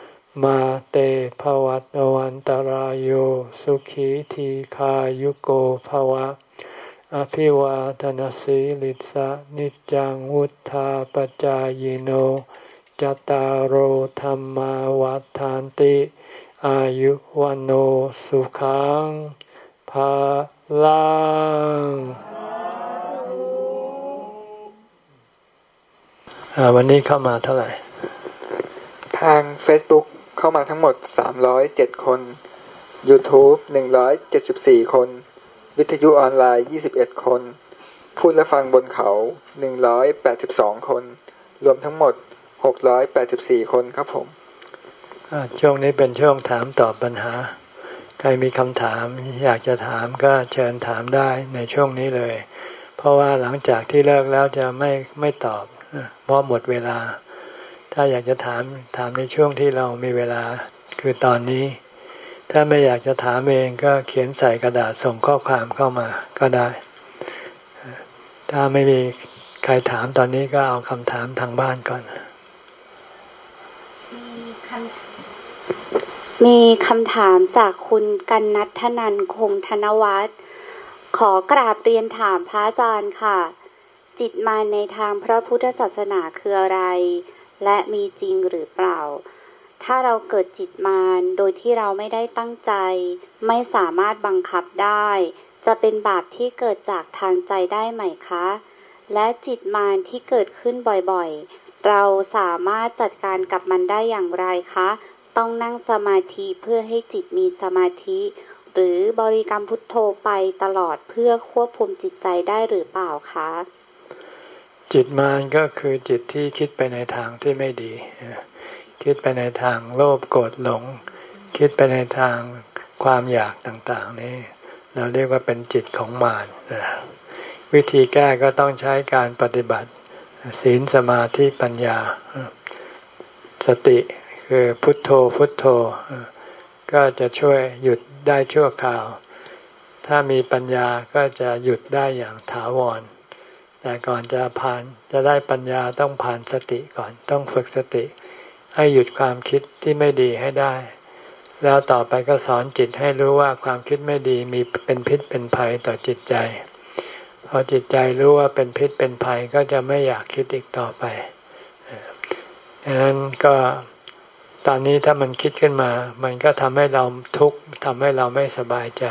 มาเตภวัตวันตารโยสุขีทีขายุโกภวะ อภิวาทนสีลิสะนิจังวุธาปจายโนจตารโหธรรมวัฏฐานติ อายุวันโอสุขังภาลังวันนี้เข้ามาเท่าไหร่ ทาง Facebook เข้ามาทั้งหมด 307 คน YouTube 174 คน วิทยุออนไลน์ 21 คน พูดและฟังบนเขา 182 คน รวมทั้งหมดหกร้อยแปดสิบสี่คนครับผมช่วงนี้เป็นช่วงถามตอบปัญหา ใครมีคำถามอยากจะถามก็เชิญถามได้ในช่วงนี้เลย เพราะว่าหลังจากที่เลิกแล้วจะไม่ไม่ตอบ เพราะหมดเวลา ถ้าอยากจะถามถามในช่วงที่เรามีเวลาคือตอนนี้ ถ้าไม่อยากจะถามเองก็เขียนใส่กระดาษส่งข้อความเข้ามาก็ได้ ถ้าไม่มีใครถามตอนนี้ก็เอาคำถามทางบ้านก่อน มีคำถามจากคุณกันนัทนันคงธนวัฒน์ขอกราบเรียนถามพระอาจารย์ค่ะ จิตมาในทางพระพุทธศาสนาคืออะไร และมีจริงหรือเปล่า ถ้าเราเกิดจิตมารโดยที่เราไม่ได้ตั้งใจ ไม่สามารถบังคับได้ จะเป็นบาปที่เกิดจากทางใจได้ไหมคะ และจิตมารที่เกิดขึ้นบ่อยๆ เราสามารถจัดการกับมันได้อย่างไรคะ ต้องนั่งสมาธิเพื่อให้จิตมีสมาธิหรือบริกรรมพุทโธไปตลอดเพื่อควบคุมจิตใจได้หรือเปล่าคะ จิตมานก็คือจิตที่คิดไปในทางที่ไม่ดี คิดไปในทางโลภโกรธหลง คิดไปในทางความอยากต่างๆ นี่เราเรียกว่าเป็นจิตของมารวิธีแก้ก็ต้องใช้การปฏิบัติ ศีลสมาธิปัญญา สติคือพุทโธพุทโธ ก็จะช่วยหยุดได้ชั่วคราว ถ้ามีปัญญาก็จะหยุดได้อย่างถาวร แต่ก่อนจะผ่านจะได้ปัญญาต้องผ่านสติก่อน ต้องฝึกสติ ให้หยุดความคิดที่ไม่ดีให้ได้ แล้วต่อไปก็สอนจิตให้รู้ว่าความคิดไม่ดีมีเป็นพิษเป็นภัยต่อจิตใจ พอจิตใจรู้ว่าเป็นพิษเป็นภัยก็จะไม่อยากคิดอีกต่อไปดังนั้นก็ตอนนี้ถ้ามันคิดขึ้นมา มันก็ทำให้เราทุกข์ทำให้เราไม่สบายใจ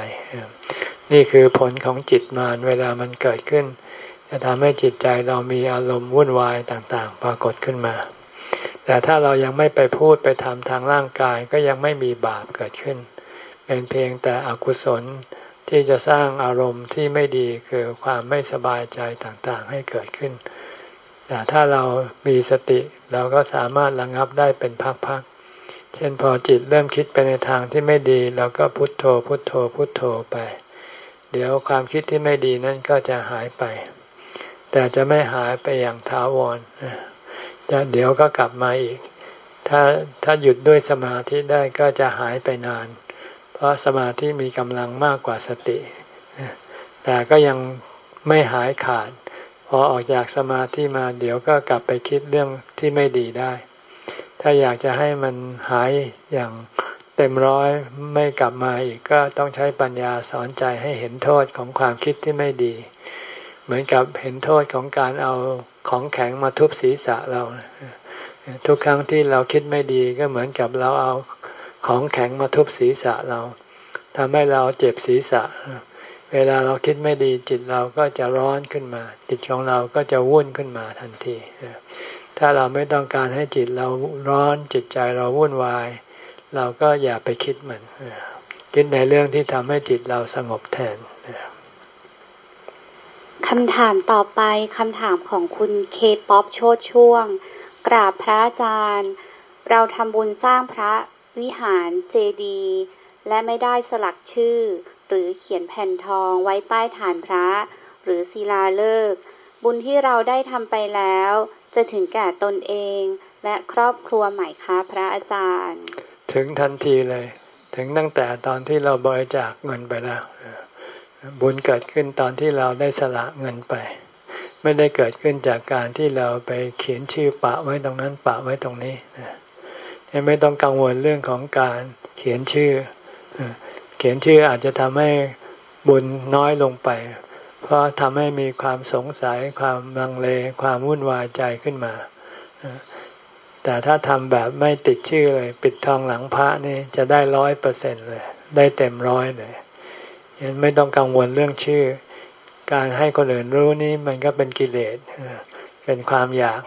นี่คือผลของจิตมารเวลามันเกิดขึ้น จะทำให้จิตใจเรามีอารมณ์วุ่นวายต่างๆ ปรากฏขึ้นมา แต่ถ้าเรายังไม่ไปพูดไปทำทางร่างกายก็ยังไม่มีบาปเกิดขึ้น เป็นเพียงแต่อกุศลที่จะสร้างอารมณ์ที่ไม่ดีคือความไม่สบายใจต่างๆ ให้เกิดขึ้น แต่ถ้าเรามีสติเราก็สามารถระงับได้เป็นพักๆ เช่นพอจิตเริ่มคิดไปในทางที่ไม่ดีเราก็พุทโธพุทโธพุทโธไป เดี๋ยวความคิดที่ไม่ดีนั่นก็จะหายไป แต่จะไม่หายไปอย่างถาวรจะเดี๋ยวก็กลับมาอีก ถ้าถ้าหยุดด้วยสมาธิได้ก็จะหายไปนาน เพราะสมาธิมีกำลังมากกว่าสติ แต่ก็ยังไม่หายขาด พอออกจากสมาธิมาเดี๋ยวก็กลับไปคิดเรื่องที่ไม่ดีได้ ถ้าอยากจะให้มันหายอย่างเต็มร้อยไม่กลับมาอีกก็ต้องใช้ปัญญาสอนใจให้เห็นโทษของความคิดที่ไม่ดี เหมือนกับเห็นโทษของการเอาของแข็งมาทุบศีรษะเรา ทุกครั้งที่เราคิดไม่ดีก็เหมือนกับเราเอาของแข็งมาทุบศีรษะเราทำให้เราเจ็บศีรษะ เวลาเราคิดไม่ดีจิตเราก็จะร้อนขึ้นมา จิตของเราก็จะวุ่นขึ้นมาทันที ถ้าเราไม่ต้องการให้จิตเราร้อนจิตใจเราวุ่นวาย เราก็อย่าไปคิดมัน คิดในเรื่องที่ทำให้จิตเราสงบแทน คำถามต่อไปคำถามของคุณเคป๊อปโชดช่วง กราบพระอาจารย์ เราทำบุญสร้างพระวิหารเจดีย์และไม่ได้สลักชื่อ หรือเขียนแผ่นทองไว้ใต้ฐานพระ หรือศิลาฤกษ์บุญที่เราได้ทำไปแล้ว จะถึงแก่ตนเอง และครอบครัวใหม่คะพระอาจารย์ ถึงทันทีเลย ถึงตั้งแต่ตอนที่เราบริจาคเงินไปแล้ว บุญเกิดขึ้นตอนที่เราได้สละเงินไป ไม่ได้เกิดขึ้นจากการที่เราไปเขียนชื่อปะไว้ตรงนั้นปะไว้ตรงนี้ไม่ต้องกังวลเรื่องของการเขียนชื่อ เขียนชื่ออาจจะทำให้บุญน้อยลงไป เพราะทำให้มีความสงสัยความลังเลความวุ่นวายใจขึ้นมา แต่ถ้าทำแบบไม่ติดชื่อเลย ปิดทองหลังพระนี่จะได้ร้อยเปอร์เซ็นเลย ได้เต็มร้อยเลย ไม่ต้องกังวลเรื่องชื่อ การให้คนอื่นรู้นี่มันก็เป็นกิเลสเป็นความอยาก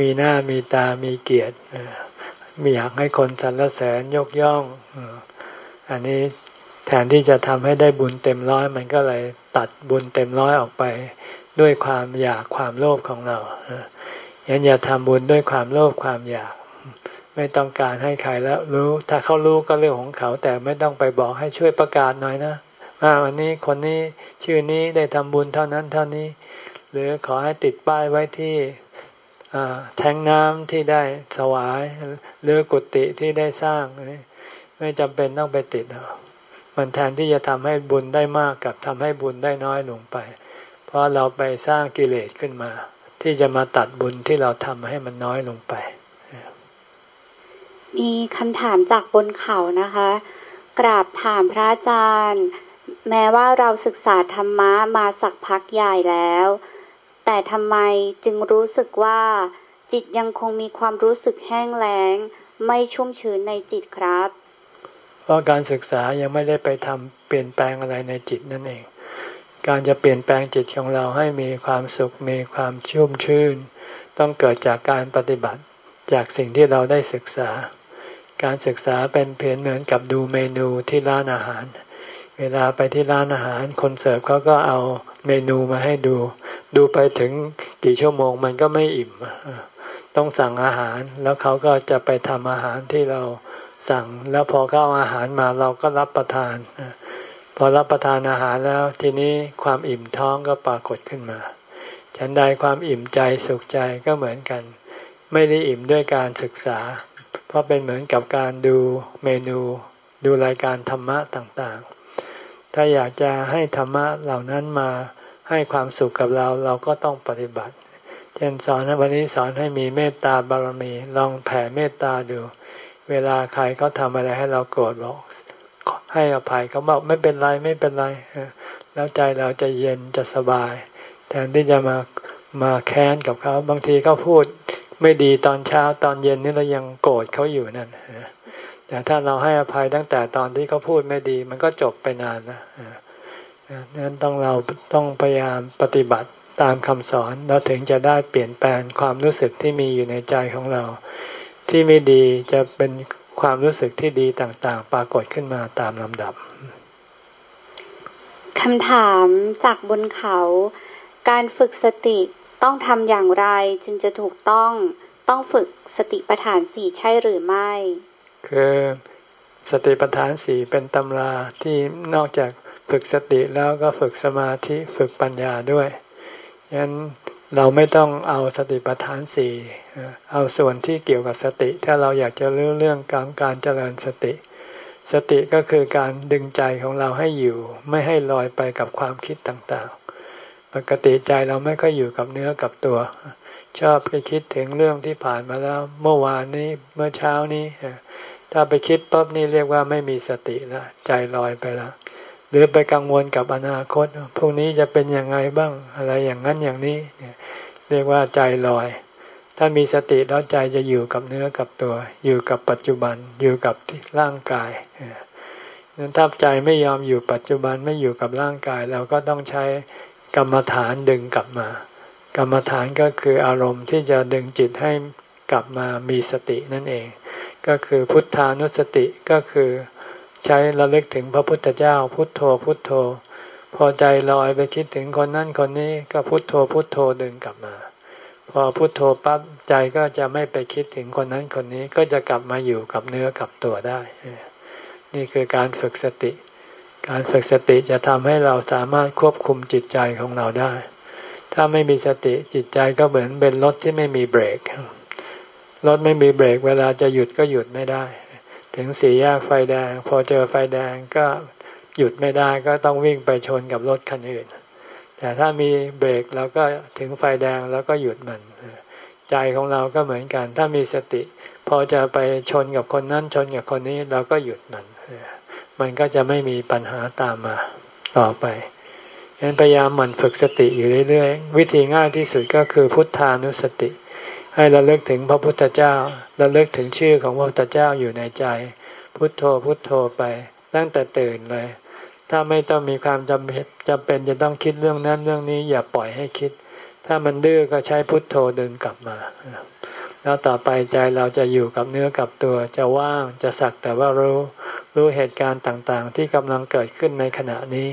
มีหน้ามีตามีเกียรติมีอยากให้คนสรรเสริญยกย่องอันนี้แทนที่จะทำให้ได้บุญเต็มร้อย มันก็เลยตัดบุญเต็มร้อยออกไป ด้วยความอยากความโลภของเรายันอย่าทำบุญด้วยความโลภความอยาก ไม่ต้องการให้ใครแล้วรู้ ถ้าเขารู้ก็เรื่องของเขา แต่ไม่ต้องไปบอกให้ช่วยประกาศหน่อยนะ ว่าวันนี้คนนี้ชื่อนี้ได้ทำบุญเท่านั้นเท่านี้ หรือขอให้ติดป้ายไว้ที่แทงน้ำที่ได้สวาย หรือกุฏิที่ได้สร้าง ไม่จำเป็นต้องไปติดหรอกมันแทนที่จะทำให้บุญได้มากกับทำให้บุญได้น้อยลงไป เพราะเราไปสร้างกิเลสขึ้นมา ที่จะมาตัดบุญที่เราทำให้มันน้อยลงไป มีคำถามจากบนเขานะคะ กราบถามพระอาจารย์ แม้ว่าเราศึกษาธรรมะมาสักพักใหญ่แล้ว แต่ทำไมจึงรู้สึกว่า จิตยังคงมีความรู้สึกแห้งแล้ง ไม่ชุ่มชื้นในจิตครับ เพราะการศึกษายังไม่ได้ไปทำเปลี่ยนแปลงอะไรในจิตนั่นเอง การจะเปลี่ยนแปลงจิตของเราให้มีความสุขมีความชุ่มชื่น ต้องเกิดจากการปฏิบัติจากสิ่งที่เราได้ศึกษา การศึกษาเป็นเพียงเหมือนกับดูเมนูที่ร้านอาหาร เวลาไปที่ร้านอาหาร คนเสิร์ฟเขาก็เอาเมนูมาให้ดู ดูไปถึงกี่ชั่วโมงมันก็ไม่อิ่ม ต้องสั่งอาหารแล้วเขาก็จะไปทำอาหารที่เราสั่ง แล้วพอเข้าอาหารมาเราก็รับประทาน พอรับประทานอาหารแล้วทีนี้ความอิ่มท้องก็ปรากฏขึ้นมา ฉันใดความอิ่มใจสุขใจก็เหมือนกัน ไม่ได้อิ่มด้วยการศึกษา เพราะเป็นเหมือนกับการดูเมนู ดูรายการธรรมะต่างๆ ถ้าอยากจะให้ธรรมะเหล่านั้นมาให้ความสุขกับเราเราก็ต้องปฏิบัติ เช่นสอนวันนี้สอนให้มีเมตตาบารมี ลองแผ่เมตตาดู เวลาใครเขาทำอะไรให้เราโกรธบอกให้อภัยเขาบอกไม่เป็นไรไม่เป็นไรแล้วใจเราจะเย็นจะสบาย แทนที่จะมามาแค้นกับเขา บางทีเขาพูดไม่ดีตอนเช้าตอนเย็นนี่เรายังโกรธเขาอยู่นั่น แต่ถ้าเราให้อภัยตั้งแต่ตอนที่เขาพูดไม่ดี มันก็จบไปนานนะนั้นต้องเราต้องพยายามปฏิบัติตามคำสอนเราถึงจะได้เปลี่ยนแปลงความรู้สึกที่มีอยู่ในใจของเรา ที่ไม่ดีจะเป็นความรู้สึกที่ดีต่างๆ ปรากฏขึ้นมาตามลำดับคำถามจากบนเขา การฝึกสติต้องทำอย่างไรจึงจะถูกต้องต้องฝึกสติปัฏฐานสี่ใช่หรือไม่ คือสติปัฏฐานสี่เป็นตำราที่นอกจากฝึกสติแล้วก็ฝึกสมาธิฝึกปัญญาด้วยยันเราไม่ต้องเอาสติปัฏฐานสี่เอาส่วนที่เกี่ยวกับสติ ถ้าเราอยากจะรู้เรื่องการการเจริญสติ สติก็คือการดึงใจของเราให้อยู่ ไม่ให้ลอยไปกับความคิดต่างๆ ปกติใจเราไม่ค่อยอยู่กับเนื้อกับตัว ชอบไปคิดถึงเรื่องที่ผ่านมาแล้ว เมื่อวานนี้เมื่อเช้านี้ ถ้าไปคิดปั๊บนี่เรียกว่าไม่มีสติล้วใจลอยไปล้วหรือไปกังวลกับอนาคตพรุ่งนี้จะเป็นยังไงบ้างอะไรอย่างนั้นอย่างนี้เรียกว่าใจลอย ถ้ามีสติแล้วใจจะอยู่กับเนื้อกับตัว อยู่กับปัจจุบันอยู่กับร่างกายนั้นถ้าใจไม่ยอมอยู่ปัจจุบันไม่อยู่กับร่างกาย เราก็ต้องใช้กรรมฐานดึงกลับมา กรรมฐานก็คืออารมณ์ที่จะดึงจิตให้กลับมามีสตินั่นเอง ก็คือพุทธานุสติก็คือใช้ระลึกถึงพระพุทธเจ้า พุทโธพุทโธ พอใจลอยไปคิดถึงคนนั้นคนนี้ก็พุทโธพุทโธดึงกลับมา พอพุทโธปั๊บใจก็จะไม่ไปคิดถึงคนนั้นคนนี้ก็จะกลับมาอยู่กับเนื้อกับตัวได้ นี่คือการฝึกสติ การฝึกสติจะทำให้เราสามารถควบคุมจิตใจของเราได้ ถ้าไม่มีสติจิตใจก็เหมือนเป็นรถที่ไม่มีเบรก รถไม่มีเบรกเวลาจะหยุดก็หยุดไม่ได้ ถึงสี่แยกไฟแดง พอเจอไฟแดงก็หยุดไม่ได้ก็ต้องวิ่งไปชนกับรถคันอื่น แต่ถ้ามีเบรกแล้วก็ถึงไฟแดงแล้วก็หยุดมัน ใจของเราก็เหมือนกัน ถ้ามีสติ พอจะไปชนกับคนนั้นชนกับคนนี้เราก็หยุดมัน มันก็จะไม่มีปัญหาตามมาต่อไปฉะนั้นพยายามหมั่นฝึกสติอยู่เรื่อยๆ วิธีง่ายที่สุดก็คือพุทธานุสติ ให้เราเลิกถึงพระพุทธเจ้าเราเลิกถึงชื่อของพระพุทธเจ้าอยู่ในใจ พุทโธพุทโธไป ตั้งแต่ตื่นเลย ถ้าไม่ต้องมีความจำเป็นจำเป็นจะต้องคิดเรื่องนั้นเรื่องนี้อย่าปล่อยให้คิด ถ้ามันดื้อก็ใช้พุทโธดึงกลับมา แล้วต่อไปใจเราจะอยู่กับเนื้อกับตัวจะว่างจะสักแต่ว่ารู้รู้เหตุการณ์ต่างๆ ที่กำลังเกิดขึ้นในขณะนี้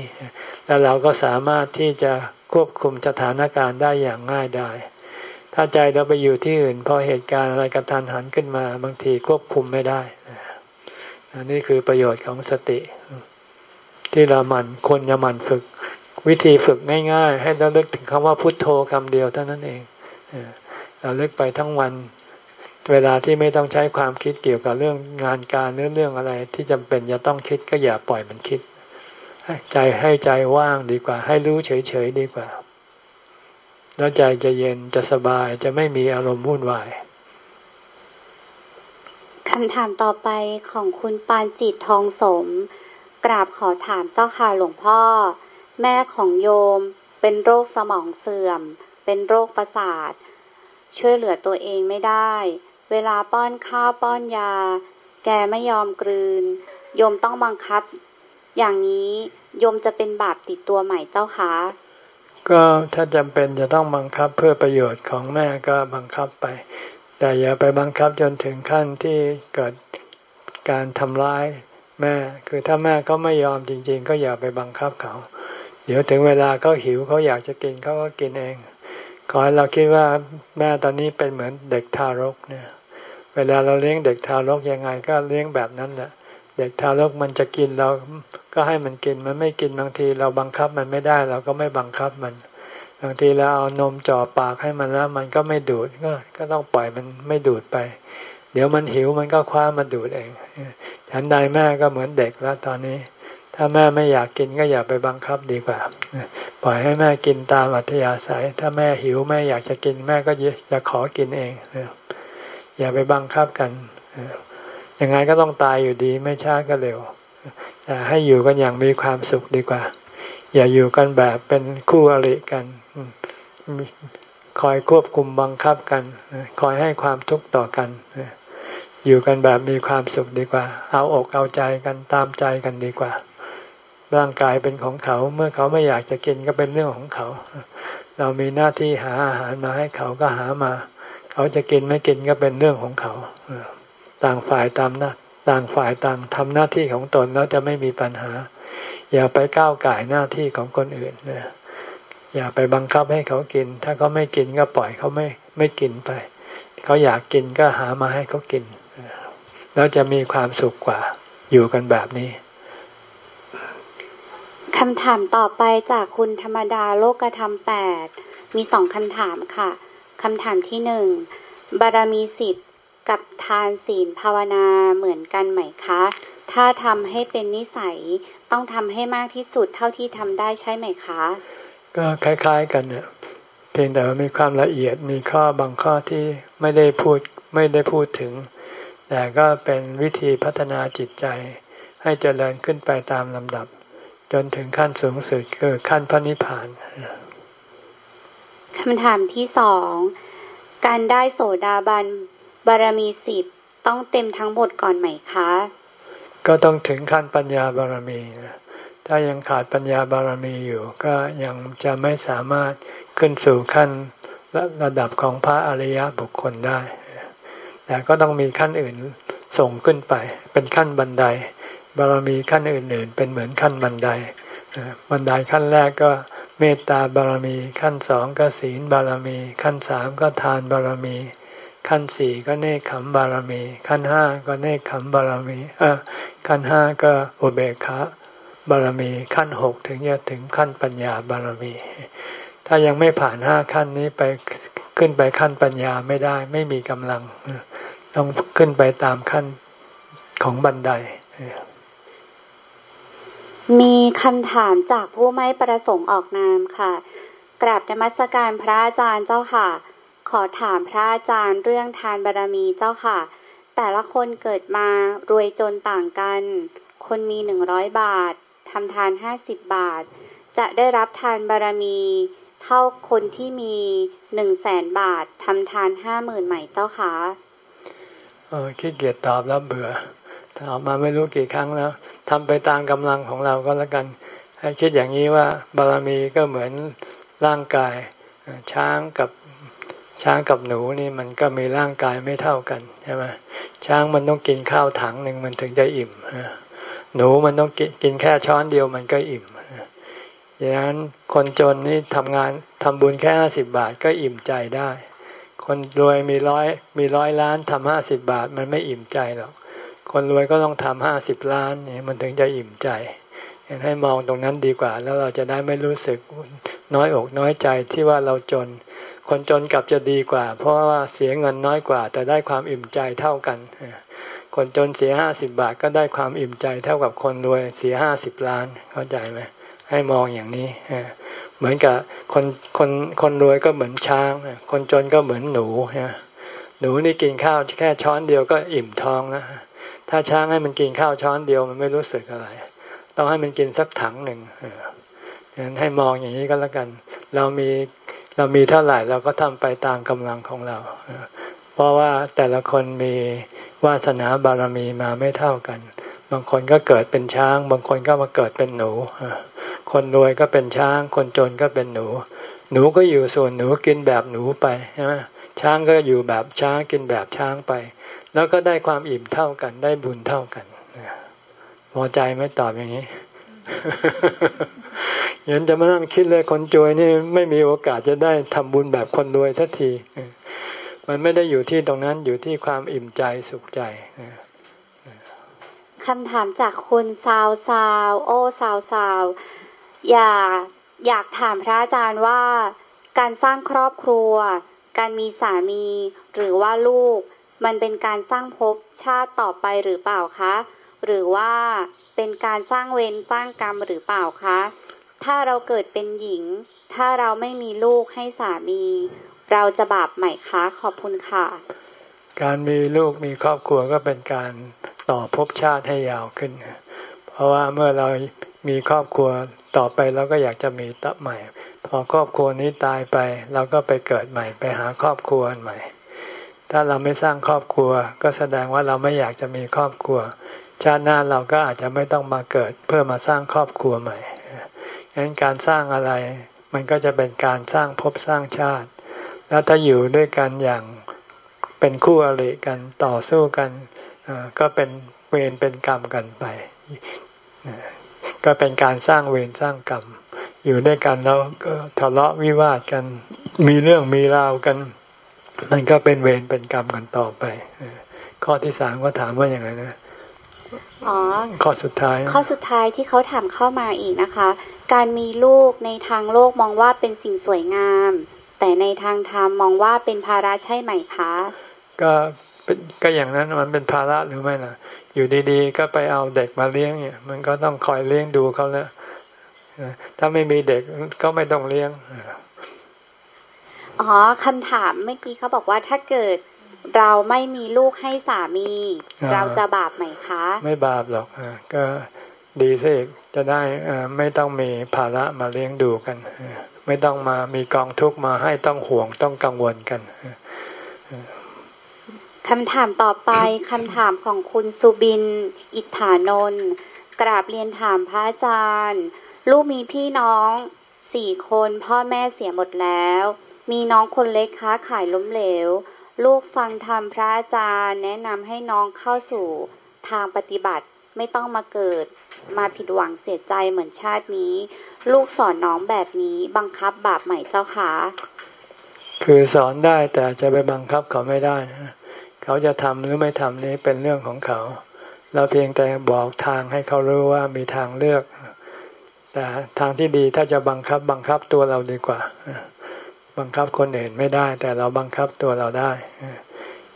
แล้วเราก็สามารถที่จะควบคุมสถานการณ์ได้อย่างง่ายได้ ถ้าใจเราไปอยู่ที่อื่น พอเหตุการณ์อะไรกระทันหันขึ้นมา บางทีควบคุมไม่ได้อันนี้คือประโยชน์ของสติ ที่เราหมั่นคนจะหมั่นฝึก วิธีฝึกง่าย ๆ ให้เราเลิกถึงคำว่าพุทโธคำเดียวเท่านั้นเองเราเลิกไปทั้งวัน เวลาที่ไม่ต้องใช้ความคิดเกี่ยวกับเรื่องงานการเรื่องเรื่องอะไร ที่จำเป็นจะต้องคิดก็อย่าปล่อยมันคิดใจให้ใจว่างดีกว่า ให้รู้เฉยๆดีกว่า แล้วใจจะเย็นจะสบายจะไม่มีอารมณ์วุ่นวายคำถามต่อไปของคุณปานจิตทองสม กราบขอถามเจ้าค่ะหลวงพ่อ แม่ของโยมเป็นโรคสมองเสื่อม เป็นโรคประสาท ช่วยเหลือตัวเองไม่ได้ เวลาป้อนข้าวป้อนยา แกไม่ยอมกลืน โยมต้องบังคับ อย่างนี้โยมจะเป็นบาปติดตัวใหม่เจ้าคะ ก็ถ้าจำเป็นจะต้องบังคับเพื่อประโยชน์ของแม่ก็บังคับไป แต่อย่าไปบังคับจนถึงขั้นที่เกิดการทำร้ายแม่ คือถ้าแม่เขาไม่ยอมจริง ๆ ก็อย่าไปบังคับเขา เดี๋ยวถึงเวลาเขาหิวเขาอยากจะกินเขาก็กินเอง ขอให้เราคิดว่าแม่ตอนนี้เป็นเหมือนเด็กทารกเนี่ย เวลาเราเลี้ยงเด็กทารกยังไงก็เลี้ยงแบบนั้นแหละ เด็กทารกมันจะกินเราก็ให้มันกินมันไม่กินบางที เราบังคับมันไม่ได้ เราก็ไม่บังคับมัน บางทีเราเอานมจ่อปากให้มันแล้ว มันก็ไม่ดูดก็ก็ต้องปล่อยมันไม่ดูดไป เดี๋ยวมันหิวมันก็คว้ามาดูดเองฉันใดแม่ก็เหมือนเด็กแล้วตอนนี้ ถ้าแม่ไม่อยากกินก็อย่าไปบังคับดีกว่าปล่อยให้แม่กินตามอัธยาศัย ถ้าแม่หิวแม่อยากจะกินแม่ก็จะขอกินเองอย่าไปบังคับกัน ยังไงก็ต้องตายอยู่ดีไม่ช้าก็เร็วแต่ให้อยู่กันอย่างมีความสุขดีกว่า อย่าอยู่กันแบบเป็นคู่อริกันคอยควบคุมบังคับกัน คอยให้ความทุกข์ต่อกัน อยู่กันแบบมีความสุขดีกว่า เอาอกเอาใจกันตามใจกันดีกว่า ร่างกายเป็นของเขา เมื่อเขาไม่อยากจะกินก็เป็นเรื่องของเขา เรามีหน้าที่หาอาหารมาให้เขาก็หามา เขาจะกินไม่กินก็เป็นเรื่องของเขา ต่างฝ่ายตามหน้าต่างฝ่ายต่างทำหน้าที่ของตนแล้วจะไม่มีปัญหา อย่าไปก้าวไก่หน้าที่ของคนอื่นนะอย่าไปบังคับให้เขากิน ถ้าเขาไม่กินก็ปล่อยเขาไม่ไม่กินไป เขาอยากกินก็หามาให้เขากิน แล้วจะมีความสุขกว่า อยู่กันแบบนี้คำถามต่อไปจากคุณธรรมดาโลกธรรมแปดมีสองคำถามค่ะคำถามที่หนึ่งบารมีสิบ กับทานศีลภาวนาเหมือนกันไหมคะ ถ้าทำให้เป็นนิสัยต้องทำให้มากที่สุดเท่าที่ทำได้ใช่ไหมคะ ก็คล้าย ๆกันเนี่ยเพียงแต่ว่ามีความละเอียดมีข้อบางข้อที่ไม่ได้พูดไม่ได้พูดถึง แต่ก็เป็นวิธีพัฒนาจิตใจ ให้เจริญขึ้นไปตามลำดับ จนถึงขั้นสูงสุดคือขั้นพระนิพพานคำถามที่สองการได้โสดาบัน บารมีสิบต้องเต็มทั้งหมดก่อนไหมคะ ก็ต้องถึงขั้นปัญญาบารมี ถ้ายังขาดปัญญาบารมีอยู่ ก็ยังจะไม่สามารถขึ้นสู่ขั้นระดับของพระอริยบุคคลได้ แต่ก็ต้องมีขั้นอื่นส่งขึ้นไป เป็นขั้นบันได บารมีขั้นอื่น ๆ เป็นเหมือนขั้นบันได บันไดขั้นแรกก็เมตตาบารมี ขั้นสองก็ศีลบารมี ขั้นสามก็ทานบารมี ขั้นสี่ก็เนคขมบารมี ขั้นห้าก็เนคขมบารมี เออ ขั้นห้าก็อุเบกขาบารมี ขั้นหกถึงจะถึงขั้นปัญญาบารมี ถ้ายังไม่ผ่านห้าขั้นนี้ไปขึ้นไปขั้นปัญญาไม่ได้ ไม่มีกำลัง ต้องขึ้นไปตามขั้นของบันได มีคำถามจากผู้ไม่ประสงค์ออกนามค่ะ กราบนมัสการพระอาจารย์เจ้าค่ะ ขอถามพระอาจารย์เรื่องทานบารรมีเจ้าค่ะ แต่ละคนเกิดมารวยจนต่างกัน คนมีหนึ่งร้อยบาททำทานห้าสิบบาท จะได้รับทานบารรมี เท่าคนที่มีหนึ่งแสนบาททำทานห้าหมื่นใหม่เจ้าค่ะเออขี้เกียจตอบแล้วเบื่อถามมาไม่รู้กี่ครั้งแล้วทำไปตามกำลังของเราก็แล้วกัน ให้คิดอย่างนี้ว่าบารมีก็เหมือนร่างกายช้างกับ ช้างกับหนูนี่มันก็มีร่างกายไม่เท่ากันใช่ไหมช้างมันต้องกินข้าวถังหนึ่งมันถึงจะอิ่มหนูมันต้องกินแค่ช้อนเดียวมันก็อิ่มดังนั้นคนจนนี่ทำงานทำบุญแค่ห้าสิบบาทก็อิ่มใจได้ คนรวยมีร้อยมีร้อยล้านทำห้าสิบบาทมันไม่อิ่มใจหรอก คนรวยก็ต้องทำห้าสิบล้านนี่มันถึงจะอิ่มใจให้มองตรงนั้นดีกว่า แล้วเราจะได้ไม่รู้สึกน้อยอกน้อยใจที่ว่าเราจน คนจนกลับจะดีกว่า เพราะว่าเสียเงินน้อยกว่า แต่ได้ความอิ่มใจเท่ากัน คนจนเสียห้าสิบบาทก็ได้ความอิ่มใจเท่ากับคนรวยเสียห้าสิบล้านเข้าใจไหมให้มองอย่างนี้เหมือนกับคนคนคนรวยก็เหมือนช้าง คนจนก็เหมือนหนูหนูนี่กินข้าวแค่ช้อนเดียวก็อิ่มท้องนะถ้าช้างให้มันกินข้าวช้อนเดียวมันไม่รู้สึกอะไร ต้องให้มันกินสักถังหนึ่งฉะนั้นให้มองอย่างนี้ก็แล้วกัน เรามี เรามีเท่าไหร่เราก็ทำไปตามกำลังของเรา เพราะว่าแต่ละคนมีวาสนาบารมีมาไม่เท่ากัน บางคนก็เกิดเป็นช้าง บางคนก็มาเกิดเป็นหนู คนรวยก็เป็นช้าง คนจนก็เป็นหนู หนูก็อยู่ส่วนหนูกินแบบหนูไปใช่ไหมช้างก็อยู่แบบช้างกินแบบช้างไป แล้วก็ได้ความอิ่มเท่ากันได้บุญเท่ากันพอใจไหมตอบอย่างนี้ งั้นจะมานั่งคิดเลยคนจนนี่ไม่มีโอกาสจะได้ทำบุญแบบคนรวยสักที มันไม่ได้อยู่ที่ตรงนั้นอยู่ที่ความอิ่มใจสุขใจคำถามจากคุณซาวซาวโอ้ซาวซาวอยากอยากถามพระอาจารย์ว่า การสร้างครอบครัว การมีสามีหรือว่าลูก มันเป็นการสร้างภพชาติต่อไปหรือเปล่าคะ หรือว่าเป็นการสร้างเวรสร้างกรรมหรือเปล่าคะ ถ้าเราเกิดเป็นหญิง ถ้าเราไม่มีลูกให้สามี เราจะบาปไหมคะขอบคุณค่ะ การมีลูกมีครอบครัวก็เป็นการต่อภพชาติให้ยาวขึ้น เพราะว่าเมื่อเรามีครอบครัวต่อไปเราก็อยากจะมีตะใหม่ พอครอบครัวนี้ตายไป เราก็ไปเกิดใหม่ไปหาครอบครัวใหม่ ถ้าเราไม่สร้างครอบครัว ก็แสดงว่าเราไม่อยากจะมีครอบครัว ชาติหน้าเราก็อาจจะไม่ต้องมาเกิดเพื่อมาสร้างครอบครัวใหม่ดังนั้นการสร้างอะไรมันก็จะเป็นการสร้างภพสร้างชาติ แล้วถ้าอยู่ด้วยกันอย่างเป็นคู่อริกันต่อสู้กันก็เป็นเวรเป็นกรรมกันไป ก็เป็นการสร้างเวรสร้างกรรม อยู่ด้วยกันแล้วก็ทะเลาะวิวาทกัน มีเรื่องมีราวกัน มันก็เป็นเวรเป็นกรรมกันต่อไป ข้อที่สามก็ถามว่าอย่างไรนะ ข้อสุดท้าย ข้อสุดท้ายที่เขาถามเข้ามาอีกนะคะ การมีลูกในทางโลกมองว่าเป็นสิ่งสวยงาม แต่ในทางธรรมมองว่าเป็นภาระใช่ไหมคะ ก็เป็นก็อย่างนั้นมันเป็นภาระหรือไม่ล่ะ อยู่ดีๆ ก็ไปเอาเด็กมาเลี้ยงเนี่ย มันก็ต้องคอยเลี้ยงดูเขาแล้วถ้าไม่มีเด็กก็ไม่ต้องเลี้ยงอ๋อคำถามเมื่อกี้เขาบอกว่าถ้าเกิด เราไม่มีลูกให้สามี เราจะบาปไหมคะ ไม่บาปหรอกก็ดีสิจะได้ไม่ต้องมีภาระมาเลี้ยงดูกัน ไม่ต้องมามีกองทุกมาให้ต้องห่วงต้องกังวลกันคำถามต่อไปคำถามของคุณสุบิน อิทธานนท์กราบเรียนถามพระอาจารย์ ลูกมีพี่น้องสี่คนพ่อแม่เสียหมดแล้ว มีน้องคนเล็กค้าขายล้มเหลว ลูกฟังธรรมพระอาจารย์ แนะนำให้น้องเข้าสู่ทางปฏิบัติไม่ต้องมาเกิด มาผิดหวังเสียใจเหมือนชาตินี้ ลูกสอนน้องแบบนี้บังคับบาปใหม่เจ้าคะคือสอนได้แต่จะไปบังคับเขาไม่ได้เขาจะทำหรือไม่ทำนี้เป็นเรื่องของเขา เราเพียงแต่บอกทางให้เขารู้ว่ามีทางเลือก แต่ทางที่ดีถ้าจะบังคับบังคับตัวเราดีกว่า บังคับคนอื่นไม่ได้ แต่เราบังคับตัวเราได้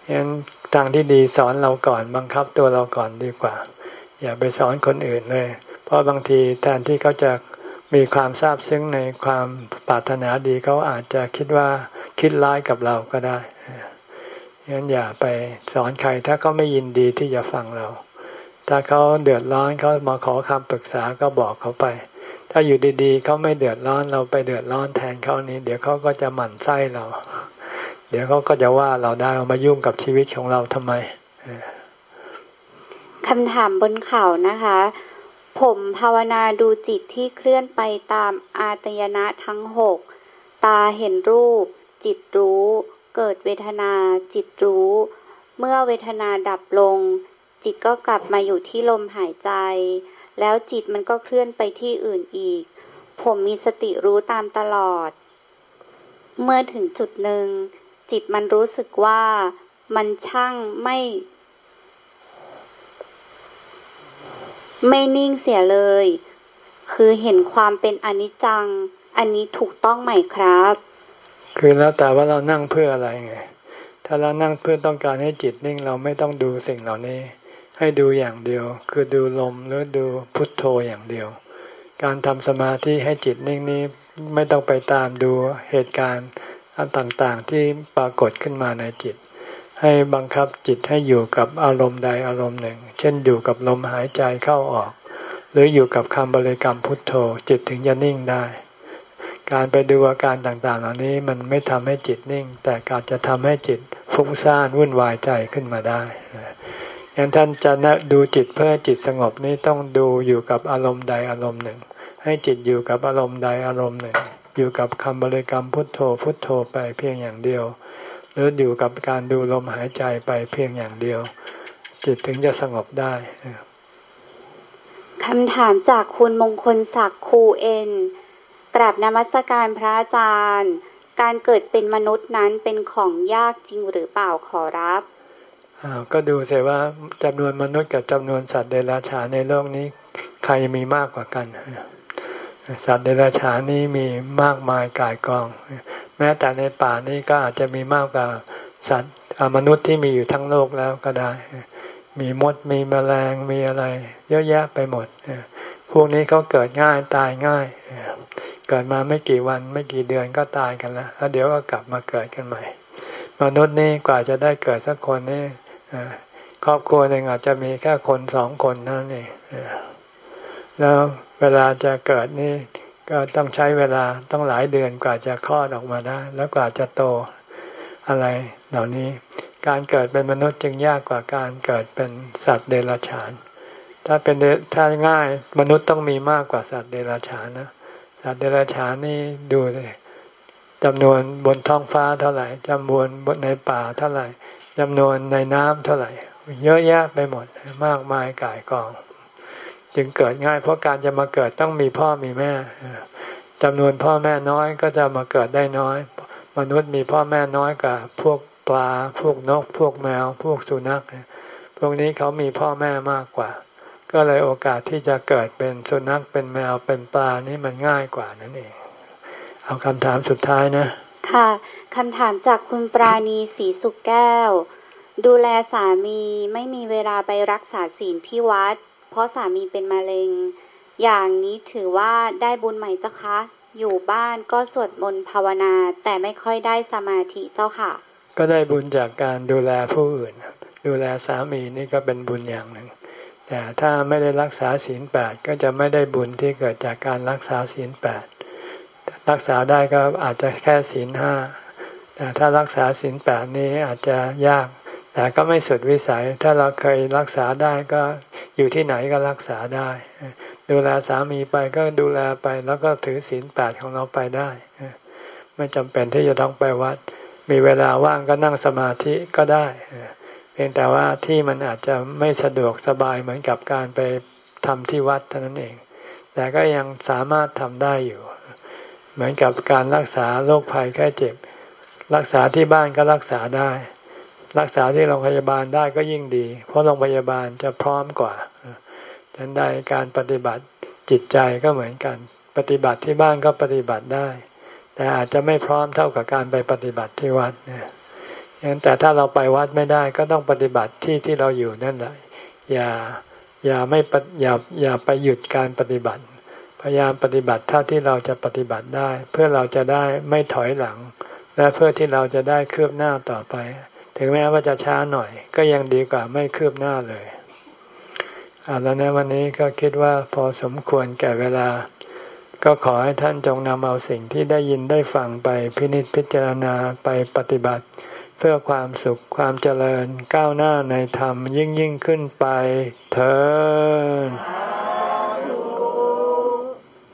ฉะนั้นทางที่ดีสอนเราก่อนบังคับตัวเราก่อนดีกว่า อย่าไปสอนคนอื่นเลย เพราะบางทีแทนที่เขาจะมีความทราบซึ้งในความปรารถนาดีเขาอาจจะคิดว่าคิดร้ายกับเราก็ได้ฉะนั้นอย่าไปสอนใครถ้าเขาไม่ยินดีที่จะฟังเรา ถ้าเขาเดือดร้อนเขามาขอคำปรึกษาก็บอกเขาไป ถ้าอยู่ดีๆเขาไม่เดือดร้อนเราไปเดือดร้อนแทนเขานี้ เดี๋ยวเขาก็จะหมั่นไส้เรา เดี๋ยวเขาก็จะว่าเราได้มายุ่งกับชีวิตของเราทำไมคำถามบนเขานะคะ ผมภาวนาดูจิตที่เคลื่อนไปตามอาตยนะทั้งหกตาเห็นรูป จิตรู้ เกิดเวทนา จิตรู้ เมื่อเวทนาดับลง จิตก็กลับมาอยู่ที่ลมหายใจ แล้วจิตมันก็เคลื่อนไปที่อื่นอีก ผมมีสติรู้ตามตลอด เมื่อถึงจุดหนึ่ง จิตมันรู้สึกว่ามันช่างไม่ ไม่นิ่งเสียเลย คือเห็นความเป็นอนิจจัง อันนี้ถูกต้องไหมครับ คือแล้วแต่ว่าเรานั่งเพื่ออะไรไง ถ้าเรานั่งเพื่อต้องการให้จิตนิ่งเราไม่ต้องดูสิ่งเหล่านี้ ให้ดูอย่างเดียว คือดูลมหรือดูพุทโธอย่างเดียว การทำสมาธิให้จิตนิ่งนี้ไม่ต้องไปตามดูเหตุการณ์อันต่างๆที่ปรากฏขึ้นมาในจิต ให้บังคับจิตให้อยู่กับอารมณ์ใดอารมณ์หนึ่ง เช่นอยู่กับลมหายใจเข้าออก หรืออยู่กับคำบริกรรมพุทโธ จิตถึงจะนิ่งได้ การไปดูอาการต่างๆ เหล่านี้มันไม่ทำให้จิตนิ่ง แต่การจะทำให้จิตฟุ้งซ่านวุ่นวายใจขึ้นมาได้ งั้นท่านจะดูจิตเพื่อจิตสงบนี้ต้องดูอยู่กับอารมณ์ใดอารมณ์หนึ่ง ให้จิตอยู่กับอารมณ์ใดอารมณ์หนึ่ง อยู่กับคำบริกรรมพุทโธพุทโธไปเพียงอย่างเดียว หรืออยู่กับการดูลมหายใจไปเพียงอย่างเดียว จิตถึงจะสงบได้คำถามจากคุณมงคลศักดิ์ครูเอ็นกราบนมัสการพระอาจารย์ การเกิดเป็นมนุษย์นั้นเป็นของยากจริงหรือเปล่าขอรับ ก็ดูเสียว่าจำนวนมนุษย์กับจำนวนสัตว์เดรัจฉานในโลกนี้ ใครมีมากกว่ากัน สัตว์เดรัจฉานนี้มีมากมายกายกอง แม้แต่ในป่านี้ก็อาจจะมีมากกว่าสัตว์มนุษย์ที่มีอยู่ทั้งโลกแล้วก็ได้ มีมดมีแมลงมีอะไร เยอะแยะไปหมด พวกนี้เขาเกิดง่ายตายง่าย เกิดมาไม่กี่วันไม่กี่เดือนก็ตายกันแล้วแล้วเดี๋ยวก็กลับมาเกิดกันใหม่ มนุษย์นี่กว่าจะได้เกิดสักคนนี่ ครอบครัวหนึ่งอาจจะมีแค่คนสองคนนั่นเองแล้วเวลาจะเกิดนี่ก็ต้องใช้เวลาต้องหลายเดือนกว่าจะคลอดออกมาได้ แล้วกว่าจะโตอะไรเหล่านี้ การเกิดเป็นมนุษย์จึงยากกว่าการเกิดเป็นสัตว์เดรัจฉาน ถ้าเป็นถ้าง่ายมนุษย์ต้องมีมากกว่าสัตว์เดรัจฉานนะสัตว์เดรัจฉานนี่ดูเลยจำนวนบนท้องฟ้าเท่าไหร่จำนวนบนในป่าเท่าไหร่ จำนวนในน้ำเท่าไหร่ เยอะแยะไปหมดมากมายกายกอง จึงเกิดง่ายเพราะการจะมาเกิดต้องมีพ่อมีแม่จำนวนพ่อแม่น้อยก็จะมาเกิดได้น้อย มนุษย์มีพ่อแม่น้อยกว่าพวกปลา พวกนก พวกแมว พวกสุนัขพวกนี้เขามีพ่อแม่มากกว่า ก็เลยโอกาสที่จะเกิดเป็นสุนัขเป็นแมวเป็นปลานี่มันง่ายกว่านั่นเอง เอาคำถามสุดท้ายนะ ค่ะ คำถามจากคุณปราณีศรีสุกแก้ว ดูแลสามีไม่มีเวลาไปรักษาศีลที่วัด เพราะสามีเป็นมะเร็ง อย่างนี้ถือว่าได้บุญไหมเจ้าคะ อยู่บ้านก็สวดมนต์ภาวนา แต่ไม่ค่อยได้สมาธิเจ้าค่ะ ก็ได้บุญจากการดูแลผู้อื่น ดูแลสามีนี่ก็เป็นบุญอย่างหนึ่ง แต่ถ้าไม่ได้รักษาศีลแปดก็จะไม่ได้บุญที่เกิดจากการรักษาศีลแปดรักษาได้ก็อาจจะแค่ศีลห้า ถ้ารักษาศีลแปดนี้อาจจะยาก แต่ก็ไม่สุดวิสัย ถ้าเราเคยรักษาได้ก็อยู่ที่ไหนก็รักษาได้ ดูแลสามีไปก็ดูแลไปแล้วก็ถือศีลแปดของเราไปได้ ไม่จำเป็นที่จะต้องไปวัด มีเวลาว่างก็นั่งสมาธิก็ได้ เพียงแต่ว่าที่มันอาจจะไม่สะดวกสบายเหมือนกับการไปทำที่วัดเท่านั้นเอง แต่ก็ยังสามารถทำได้อยู่ เหมือนกับการรักษาโรคภัยแค่เจ็บ รักษาที่บ้านก็รักษาได้ รักษาที่โรงพยาบาลได้ก็ยิ่งดี เพราะโรงพยาบาลจะพร้อมกว่าฉันได้การปฏิบัติจิตใจก็เหมือนกัน ปฏิบัติที่บ้านก็ปฏิบัติได้ แต่อาจจะไม่พร้อมเท่ากับการไปปฏิบัติที่วัดเนี่ยงั้นแต่ถ้าเราไปวัดไม่ได้ก็ต้องปฏิบัติที่ที่เราอยู่นั่นแหละอย่าอย่าไม่อย่าอย่าไปหยุดการปฏิบัติ พยายามปฏิบัติเท่าที่เราจะปฏิบัติได้ เพื่อเราจะได้ไม่ถอยหลัง และเพื่อที่เราจะได้คืบหน้าต่อไป ถึงแม้ว่าจะช้าหน่อย ก็ยังดีกว่าไม่คืบหน้าเลยเอาแล้วนะวันนี้ก็คิดว่าพอสมควรแก่เวลา ก็ขอให้ท่านจงนำเอาสิ่งที่ได้ยินได้ฟังไปพินิจพิจารณาไปปฏิบัติ เพื่อความสุขความเจริญก้าวหน้าในธรรมยิ่งยิ่งขึ้นไปเถิด